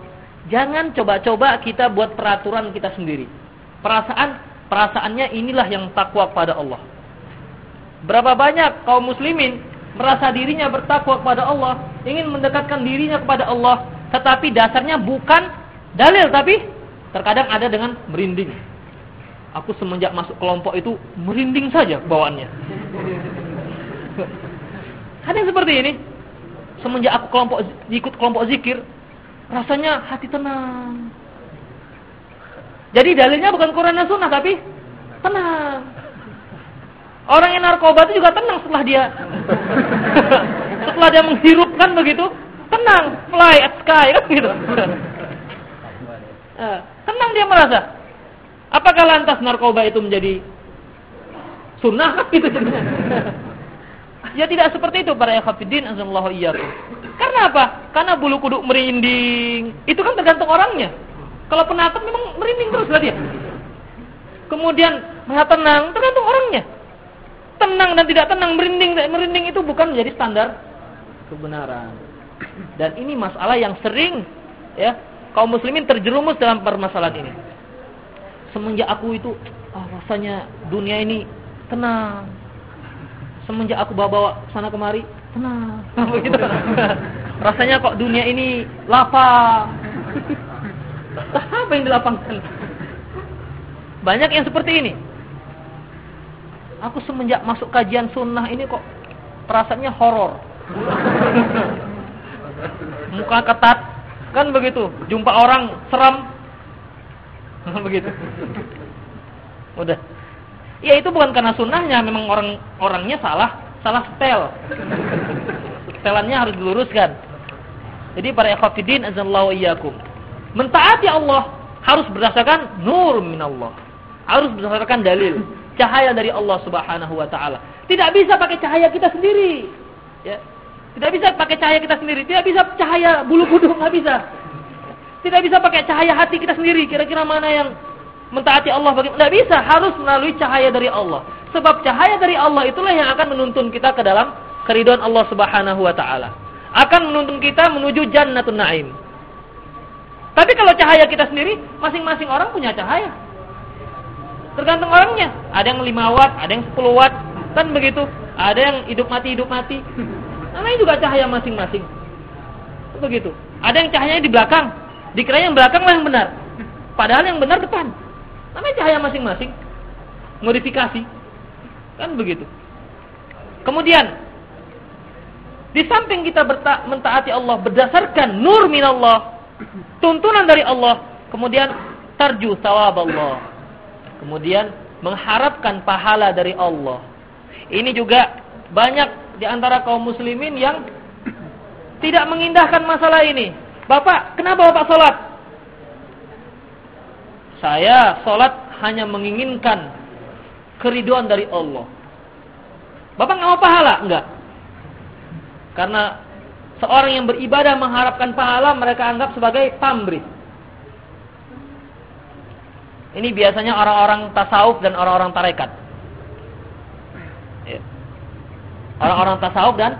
jangan coba-coba kita buat peraturan kita sendiri. Perasaan perasaannya inilah yang takwa pada Allah. Berapa banyak kaum muslimin merasa dirinya bertakwa kepada Allah, ingin mendekatkan dirinya kepada Allah, tetapi dasarnya bukan dalil tapi terkadang ada dengan merinding. Aku semenjak masuk kelompok itu merinding saja bawaannya. Ada yang seperti ini. Semenjak aku kelompok ikut kelompok zikir, rasanya hati tenang. Jadi dalilnya bukan Quran dan Sunnah tapi tenang. Orang yang narkoba itu juga tenang setelah dia setelah dia menghirupkan begitu, tenang, fly at sky kan gitu. Eh, tenang dia merasa. Apakah lantas narkoba itu menjadi sunnah kan gitu Ya tidak seperti itu para ikhwatiddin azallahu iyyakum. Karena apa? Karena bulu kuduk merinding. Itu kan tergantung orangnya. Kalau penatap memang merinding terus lah dia. Kemudian merasa tenang, tergantung orangnya. Tenang dan tidak tenang, merinding merinding itu bukan menjadi standar kebenaran. Dan ini masalah yang sering ya kaum muslimin terjerumus dalam permasalahan ini. Semenjak aku itu ah, rasanya dunia ini tenang. Semenjak aku bawa-bawa sana kemari tenang. Begitu. rasanya kok dunia ini lapang. Apa yang dilapangkan? Banyak yang seperti ini. Aku semenjak masuk kajian sunnah ini kok perasaannya horor. Muka ketat, kan begitu. Jumpa orang seram, begitu. Udah. Ya itu bukan karena sunnahnya, memang orang orangnya salah, salah setel. Setelannya harus diluruskan. Jadi para ikhwatiddin azallahu iyyakum. Mentaati Allah harus berdasarkan nur minallah. Harus berdasarkan dalil, cahaya dari Allah Subhanahu wa taala. Tidak bisa pakai cahaya kita sendiri. Ya. Tidak bisa pakai cahaya kita sendiri. Tidak bisa cahaya bulu kuduk. Nggak bisa. Tidak bisa pakai cahaya hati kita sendiri. Kira-kira mana yang mentaati Allah? Tidak bisa. Harus melalui cahaya dari Allah. Sebab cahaya dari Allah itulah yang akan menuntun kita ke dalam keriduan Allah subhanahu wa ta'ala. Akan menuntun kita menuju jannatun na'im. Tapi kalau cahaya kita sendiri, masing-masing orang punya cahaya. Tergantung orangnya. Ada yang 5 watt, ada yang 10 watt. Kan begitu. Ada yang hidup mati, hidup mati. Namanya juga cahaya masing-masing. Begitu. Ada yang cahayanya di belakang. Dikira yang belakang lah yang benar. Padahal yang benar depan. Namanya cahaya masing-masing. Modifikasi. Kan begitu. Kemudian, di samping kita mentaati Allah berdasarkan nur minallah, tuntunan dari Allah, kemudian tarju sawab Allah. Kemudian mengharapkan pahala dari Allah. Ini juga banyak di antara kaum muslimin yang tidak mengindahkan masalah ini. Bapak, kenapa Bapak sholat? Saya sholat hanya menginginkan keriduan dari Allah. Bapak nggak mau pahala? Enggak. Karena seorang yang beribadah mengharapkan pahala mereka anggap sebagai pamrih. Ini biasanya orang-orang tasawuf dan orang-orang tarekat. Ya. Orang-orang tasawuf dan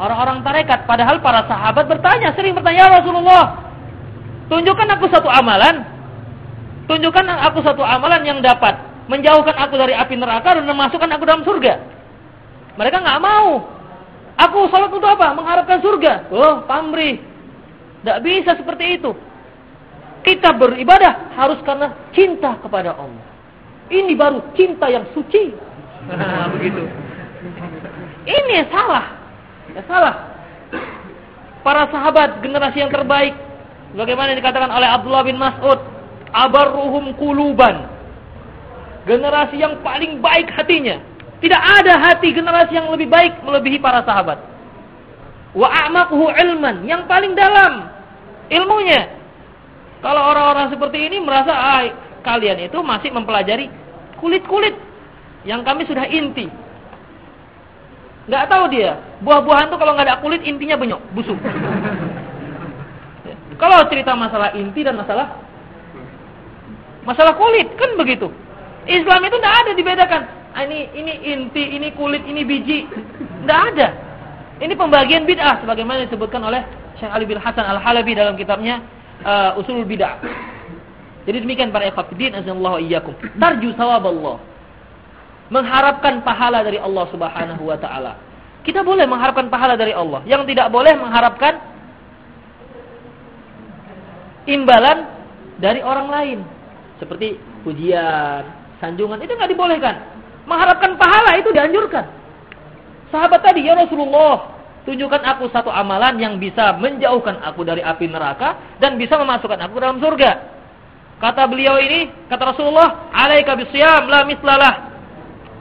orang-orang tarekat. Padahal para sahabat bertanya, sering bertanya, ya Rasulullah, tunjukkan aku satu amalan. Tunjukkan aku satu amalan yang dapat menjauhkan aku dari api neraka dan memasukkan aku dalam surga. Mereka nggak mau. Aku salat untuk apa? Mengharapkan surga. Oh, pamrih. Tidak bisa seperti itu. Kita beribadah harus karena cinta kepada Allah. Ini baru cinta yang suci. Nah, begitu. Ini yang salah. Ya salah. Para sahabat generasi yang terbaik bagaimana dikatakan oleh Abdullah bin Mas'ud, abarruhum kuluban. Generasi yang paling baik hatinya. Tidak ada hati generasi yang lebih baik melebihi para sahabat. Wa a'maquhu ilman, yang paling dalam ilmunya. Kalau orang-orang seperti ini merasa ah, kalian itu masih mempelajari kulit-kulit yang kami sudah inti. Nggak tahu dia, buah-buahan tuh kalau nggak ada kulit intinya benyok, busuk. kalau cerita masalah inti dan masalah masalah kulit kan begitu. Islam itu tidak ada dibedakan. Ah, ini ini inti, ini kulit, ini biji. Tidak ada. Ini pembagian bid'ah sebagaimana disebutkan oleh Syekh Ali bin Hasan Al-Halabi dalam kitabnya uh, usul bidah. Jadi demikian para ikhwatiddin azallahu iyyakum. Tarju sawaballah. Mengharapkan pahala dari Allah Subhanahu wa taala. Kita boleh mengharapkan pahala dari Allah. Yang tidak boleh mengharapkan imbalan dari orang lain. Seperti pujian, sanjungan itu nggak dibolehkan. Mengharapkan pahala itu dianjurkan. Sahabat tadi, ya Rasulullah, tunjukkan aku satu amalan yang bisa menjauhkan aku dari api neraka dan bisa memasukkan aku dalam surga. Kata beliau ini, kata Rasulullah, "Alaika bisyam la mislalah."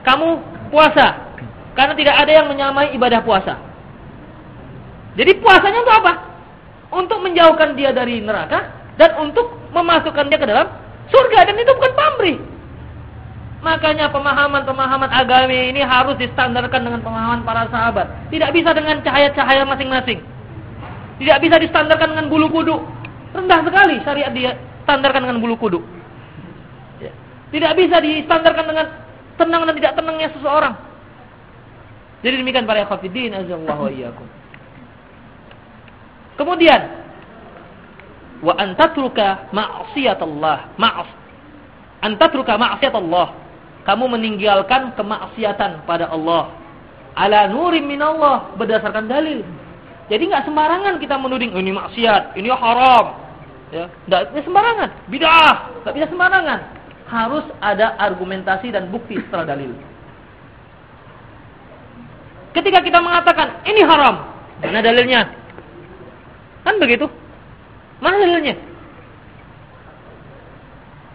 Kamu puasa. Karena tidak ada yang menyamai ibadah puasa. Jadi puasanya untuk apa? Untuk menjauhkan dia dari neraka dan untuk memasukkan dia ke dalam surga dan itu bukan pamrih. Makanya pemahaman-pemahaman agama ini harus distandarkan dengan pemahaman para sahabat. Tidak bisa dengan cahaya-cahaya masing-masing. Tidak bisa distandarkan dengan bulu kudu. Rendah sekali syariat dia standarkan dengan bulu kudu. Ya. Tidak bisa distandarkan dengan tenang dan tidak tenangnya seseorang. Jadi demikian para khafidin azallahu iyyakum. Kemudian wa antatruka ma'siyatullah ma'as antatruka ma'siyatullah kamu meninggalkan kemaksiatan pada Allah. Ala nurim minallah berdasarkan dalil. Jadi nggak sembarangan kita menuding ini maksiat, ini haram. Ya, enggak sembarangan, bid'ah, nggak bisa sembarangan. Harus ada argumentasi dan bukti setelah dalil. Ketika kita mengatakan ini haram, mana dalilnya? Kan begitu? Mana dalilnya?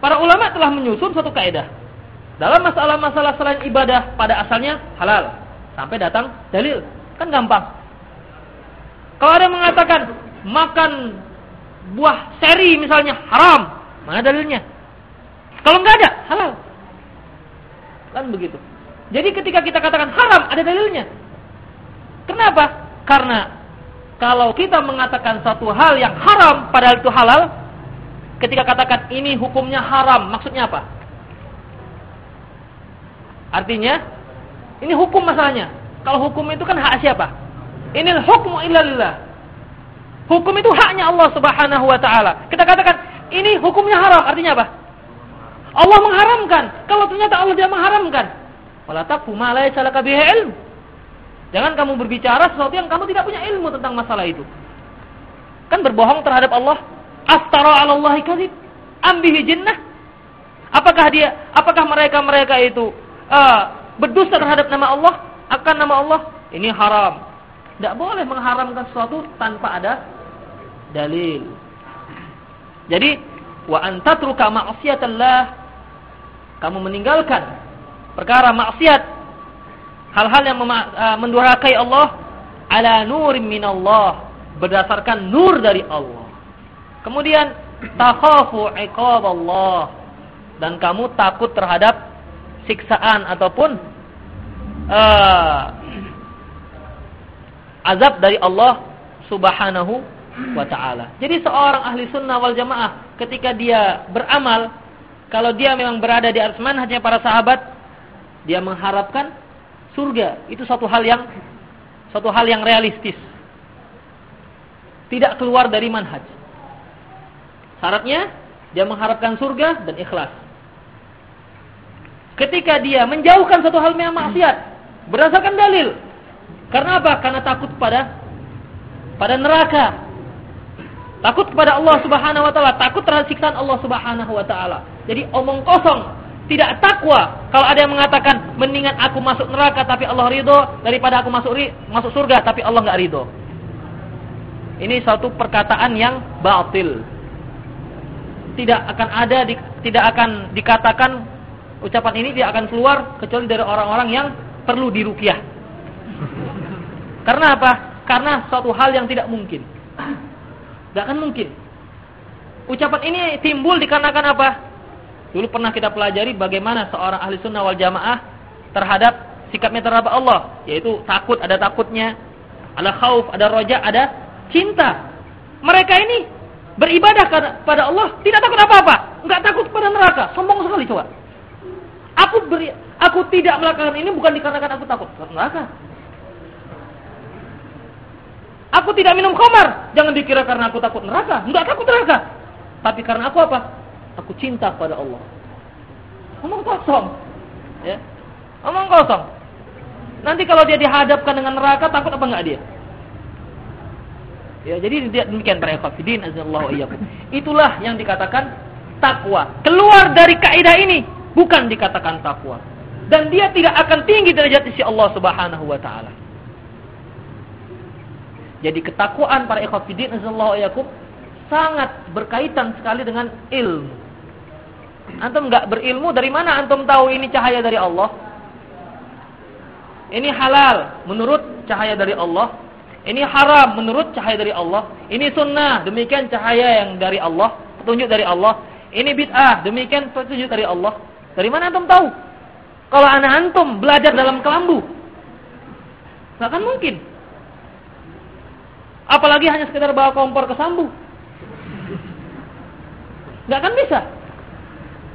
Para ulama telah menyusun suatu kaidah dalam masalah-masalah selain ibadah pada asalnya halal. Sampai datang dalil. Kan gampang. Kalau ada yang mengatakan makan buah seri misalnya haram. Mana dalilnya? Kalau nggak ada, halal. Kan begitu. Jadi ketika kita katakan haram, ada dalilnya. Kenapa? Karena kalau kita mengatakan satu hal yang haram padahal itu halal, ketika katakan ini hukumnya haram, maksudnya apa? Artinya, ini hukum masalahnya. Kalau hukum itu kan hak siapa? Ini hukmu illallah. Hukum itu haknya Allah Subhanahu wa taala. Kita katakan ini hukumnya haram, artinya apa? Allah mengharamkan. Kalau ternyata Allah tidak mengharamkan, wala taqfu ma laka ilm. Jangan kamu berbicara sesuatu yang kamu tidak punya ilmu tentang masalah itu. Kan berbohong terhadap Allah. Aftara 'ala Allahi kadzib. Ambihi jinnah. Apakah dia apakah mereka-mereka itu uh, berdusta terhadap nama Allah, akan nama Allah, ini haram. Tidak boleh mengharamkan sesuatu tanpa ada dalil. Jadi, wa antatruka ma'siyatallah, kamu meninggalkan perkara maksiat, hal-hal yang uh, mendurhakai Allah, ala nurim minallah, berdasarkan nur dari Allah. Kemudian, takhafu iqab Allah, dan kamu takut terhadap siksaan ataupun uh, azab dari Allah Subhanahu wa taala. Jadi seorang ahli sunnah wal jamaah ketika dia beramal kalau dia memang berada di atas manhajnya para sahabat dia mengharapkan surga. Itu satu hal yang satu hal yang realistis. Tidak keluar dari manhaj. Syaratnya dia mengharapkan surga dan ikhlas. Ketika dia menjauhkan satu hal yang maksiat berdasarkan dalil. Karena apa? Karena takut pada pada neraka. Takut kepada Allah Subhanahu wa taala, takut terhadap siksaan Allah Subhanahu wa taala. Jadi omong kosong, tidak takwa. Kalau ada yang mengatakan mendingan aku masuk neraka tapi Allah ridho daripada aku masuk ri, masuk surga tapi Allah nggak ridho. Ini satu perkataan yang batil tidak akan ada di, tidak akan dikatakan ucapan ini tidak akan keluar kecuali dari orang-orang yang perlu dirukyah. Karena apa? Karena suatu hal yang tidak mungkin. Tidak akan mungkin. Ucapan ini timbul dikarenakan apa? Dulu pernah kita pelajari bagaimana seorang ahli sunnah wal jamaah terhadap sikapnya terhadap Allah. Yaitu takut, ada takutnya. Ada khauf, ada roja, ada cinta. Mereka ini beribadah kepada Allah tidak takut apa-apa, enggak takut pada neraka, sombong sekali coba. Aku beri, aku tidak melakukan ini bukan dikarenakan aku takut neraka. Aku tidak minum khamar, jangan dikira karena aku takut neraka, enggak takut neraka. Tapi karena aku apa? Aku cinta pada Allah. Omong kosong. Ya. Omong kosong. Nanti kalau dia dihadapkan dengan neraka, takut apa enggak dia? Ya, jadi demikian para ikhwatiddin azallahu iyyakum. Itulah yang dikatakan takwa. Keluar dari kaidah ini bukan dikatakan takwa. Dan dia tidak akan tinggi derajat sisi Allah Subhanahu wa taala. Jadi ketakwaan para ikhwatiddin azallahu sangat berkaitan sekali dengan ilmu. Antum enggak berilmu dari mana antum tahu ini cahaya dari Allah? Ini halal menurut cahaya dari Allah ini haram menurut cahaya dari Allah. Ini sunnah, demikian cahaya yang dari Allah, petunjuk dari Allah. Ini bid'ah, demikian petunjuk dari Allah. Dari mana antum tahu? Kalau anak antum belajar dalam kelambu, nggak akan mungkin. Apalagi hanya sekedar bawa kompor ke sambu. Nggak akan bisa.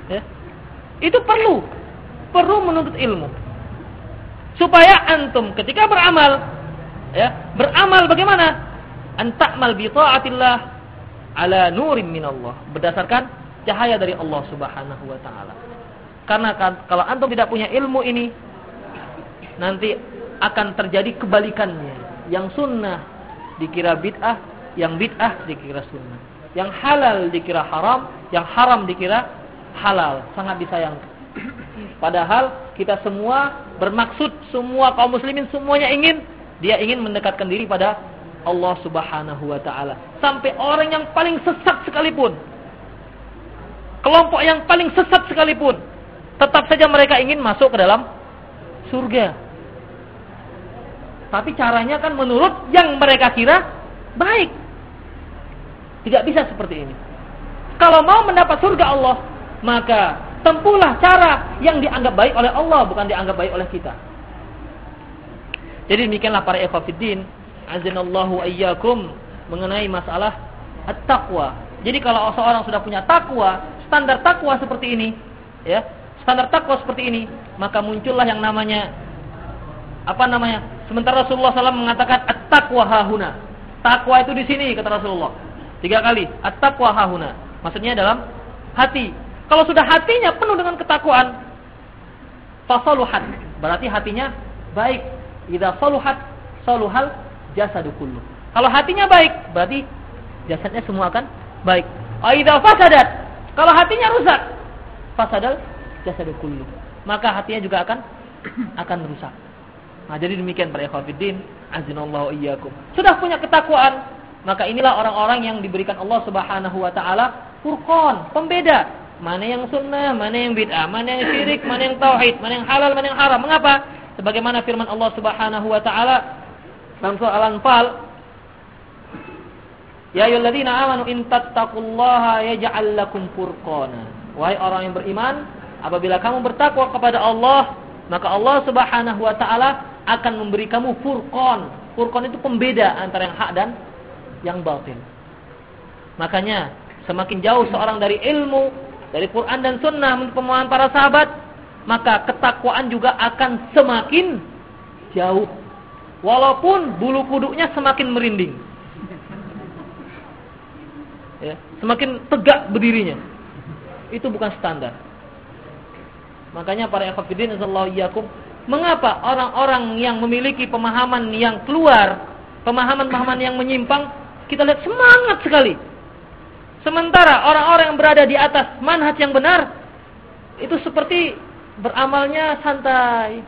Ya. Itu perlu. Perlu menuntut ilmu. Supaya antum ketika beramal, ya beramal bagaimana antakmal bi taatillah ala nurim minallah berdasarkan cahaya dari Allah Subhanahu wa taala karena kan, kalau antum tidak punya ilmu ini nanti akan terjadi kebalikannya yang sunnah dikira bid'ah yang bid'ah dikira sunnah yang halal dikira haram yang haram dikira halal sangat disayangkan padahal kita semua bermaksud semua kaum muslimin semuanya ingin dia ingin mendekatkan diri pada Allah Subhanahu wa taala. Sampai orang yang paling sesat sekalipun, kelompok yang paling sesat sekalipun, tetap saja mereka ingin masuk ke dalam surga. Tapi caranya kan menurut yang mereka kira baik. Tidak bisa seperti ini. Kalau mau mendapat surga Allah, maka tempuhlah cara yang dianggap baik oleh Allah, bukan dianggap baik oleh kita. Jadi demikianlah para ikhwatiddin, azinallahu ayyakum mengenai masalah at-taqwa. Jadi kalau seorang sudah punya takwa, standar takwa seperti ini, ya, standar takwa seperti ini, maka muncullah yang namanya apa namanya? Sementara Rasulullah SAW mengatakan at-taqwa hahuna. Takwa itu di sini kata Rasulullah. Tiga kali, at-taqwa hahuna. Maksudnya dalam hati. Kalau sudah hatinya penuh dengan ketakwaan, fasaluhat. Berarti hatinya baik, Idza saluhat saluhal jasadu kullu. Kalau hatinya baik, berarti jasadnya semua akan baik. Idza fasadat, kalau hatinya rusak, fasadal jasadu kullu. Maka hatinya juga akan akan rusak. Nah, jadi demikian para ikhwatiddin, azinallahu iyyakum. Sudah punya ketakwaan, maka inilah orang-orang yang diberikan Allah Subhanahu wa taala furqan, pembeda. Mana yang sunnah, mana yang bid'ah, mana yang syirik, mana yang tauhid, mana yang halal, mana yang haram. Mengapa? sebagaimana firman Allah Subhanahu wa taala dalam surah Al-Anfal Ya ayyuhalladzina amanu in tattaqullaha yaj'al lakum furqana Wahai orang yang beriman, apabila kamu bertakwa kepada Allah, maka Allah Subhanahu wa taala akan memberi kamu furqan. Furqan itu pembeda antara yang hak dan yang batin. Makanya semakin jauh seorang dari ilmu, dari Quran dan Sunnah menurut pemahaman para sahabat, maka ketakwaan juga akan semakin jauh. Walaupun bulu kuduknya semakin merinding. Ya, semakin tegak berdirinya. Itu bukan standar. Makanya para ikhwatiddin sallallahu mengapa orang-orang yang memiliki pemahaman yang keluar, pemahaman-pemahaman yang menyimpang, kita lihat semangat sekali. Sementara orang-orang yang berada di atas manhaj yang benar, itu seperti beramalnya santai.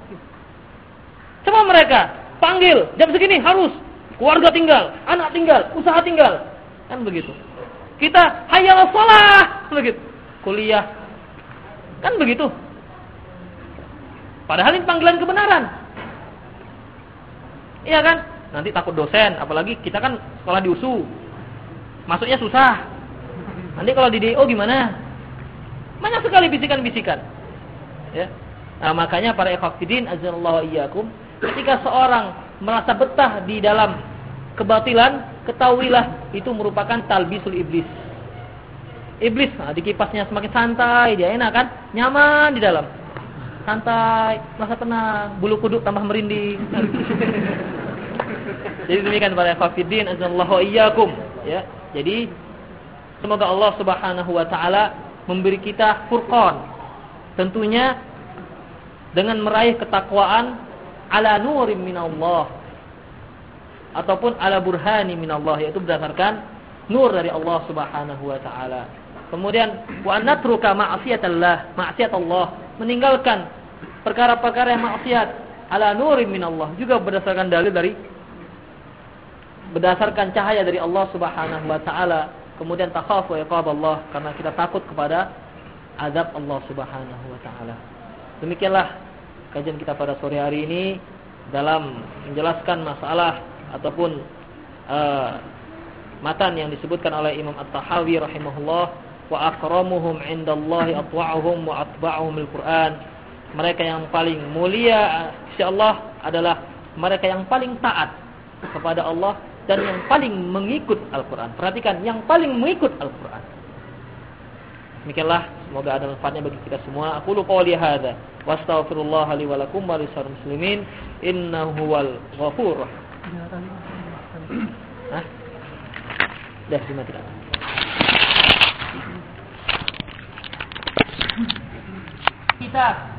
Cuma mereka panggil jam segini harus keluarga tinggal, anak tinggal, usaha tinggal, kan begitu. Kita hayal sholat begitu, kuliah, kan begitu. Padahal ini panggilan kebenaran. Iya kan? Nanti takut dosen, apalagi kita kan sekolah di USU. Masuknya susah. Nanti kalau di DO gimana? Banyak sekali bisikan-bisikan. Ya. Nah, makanya para ikhwatiddin azallahu iyyakum, ketika seorang merasa betah di dalam kebatilan, ketahuilah itu merupakan talbisul iblis. Iblis, nah, di kipasnya semakin santai, dia enak kan? Nyaman di dalam. Santai, merasa tenang, bulu kuduk tambah merinding. Jadi demikian para ikhwatiddin azallahu iyyakum, ya. Jadi semoga Allah Subhanahu wa taala memberi kita furqan Tentunya dengan meraih ketakwaan ala nurim minallah ataupun ala burhani minallah yaitu berdasarkan nur dari Allah Subhanahu wa taala. Kemudian wa natruka ma'siyatallah, ma'siyat Allah, meninggalkan perkara-perkara yang maksiat ala nurim minallah juga berdasarkan dalil dari berdasarkan cahaya dari Allah Subhanahu wa taala. Kemudian takhafu iqab Allah karena kita takut kepada azab Allah Subhanahu wa taala. Demikianlah kajian kita pada sore hari ini dalam menjelaskan masalah ataupun uh, matan yang disebutkan oleh Imam At-Tahawi rahimahullah wa akramuhum indallahi atwa'uhum wa atba'uhum al-Qur'an. Mereka yang paling mulia insyaallah adalah mereka yang paling taat kepada Allah dan yang paling mengikut Al-Qur'an. Perhatikan, yang paling mengikut Al-Qur'an. Demikianlah semoga ada manfaatnya bagi kita semua. Aku lu qouli hadza wa astaghfirullah li wa lakum wa lisal muslimin innahu huwal ghafur. Hah? Dah lima tidak. Kita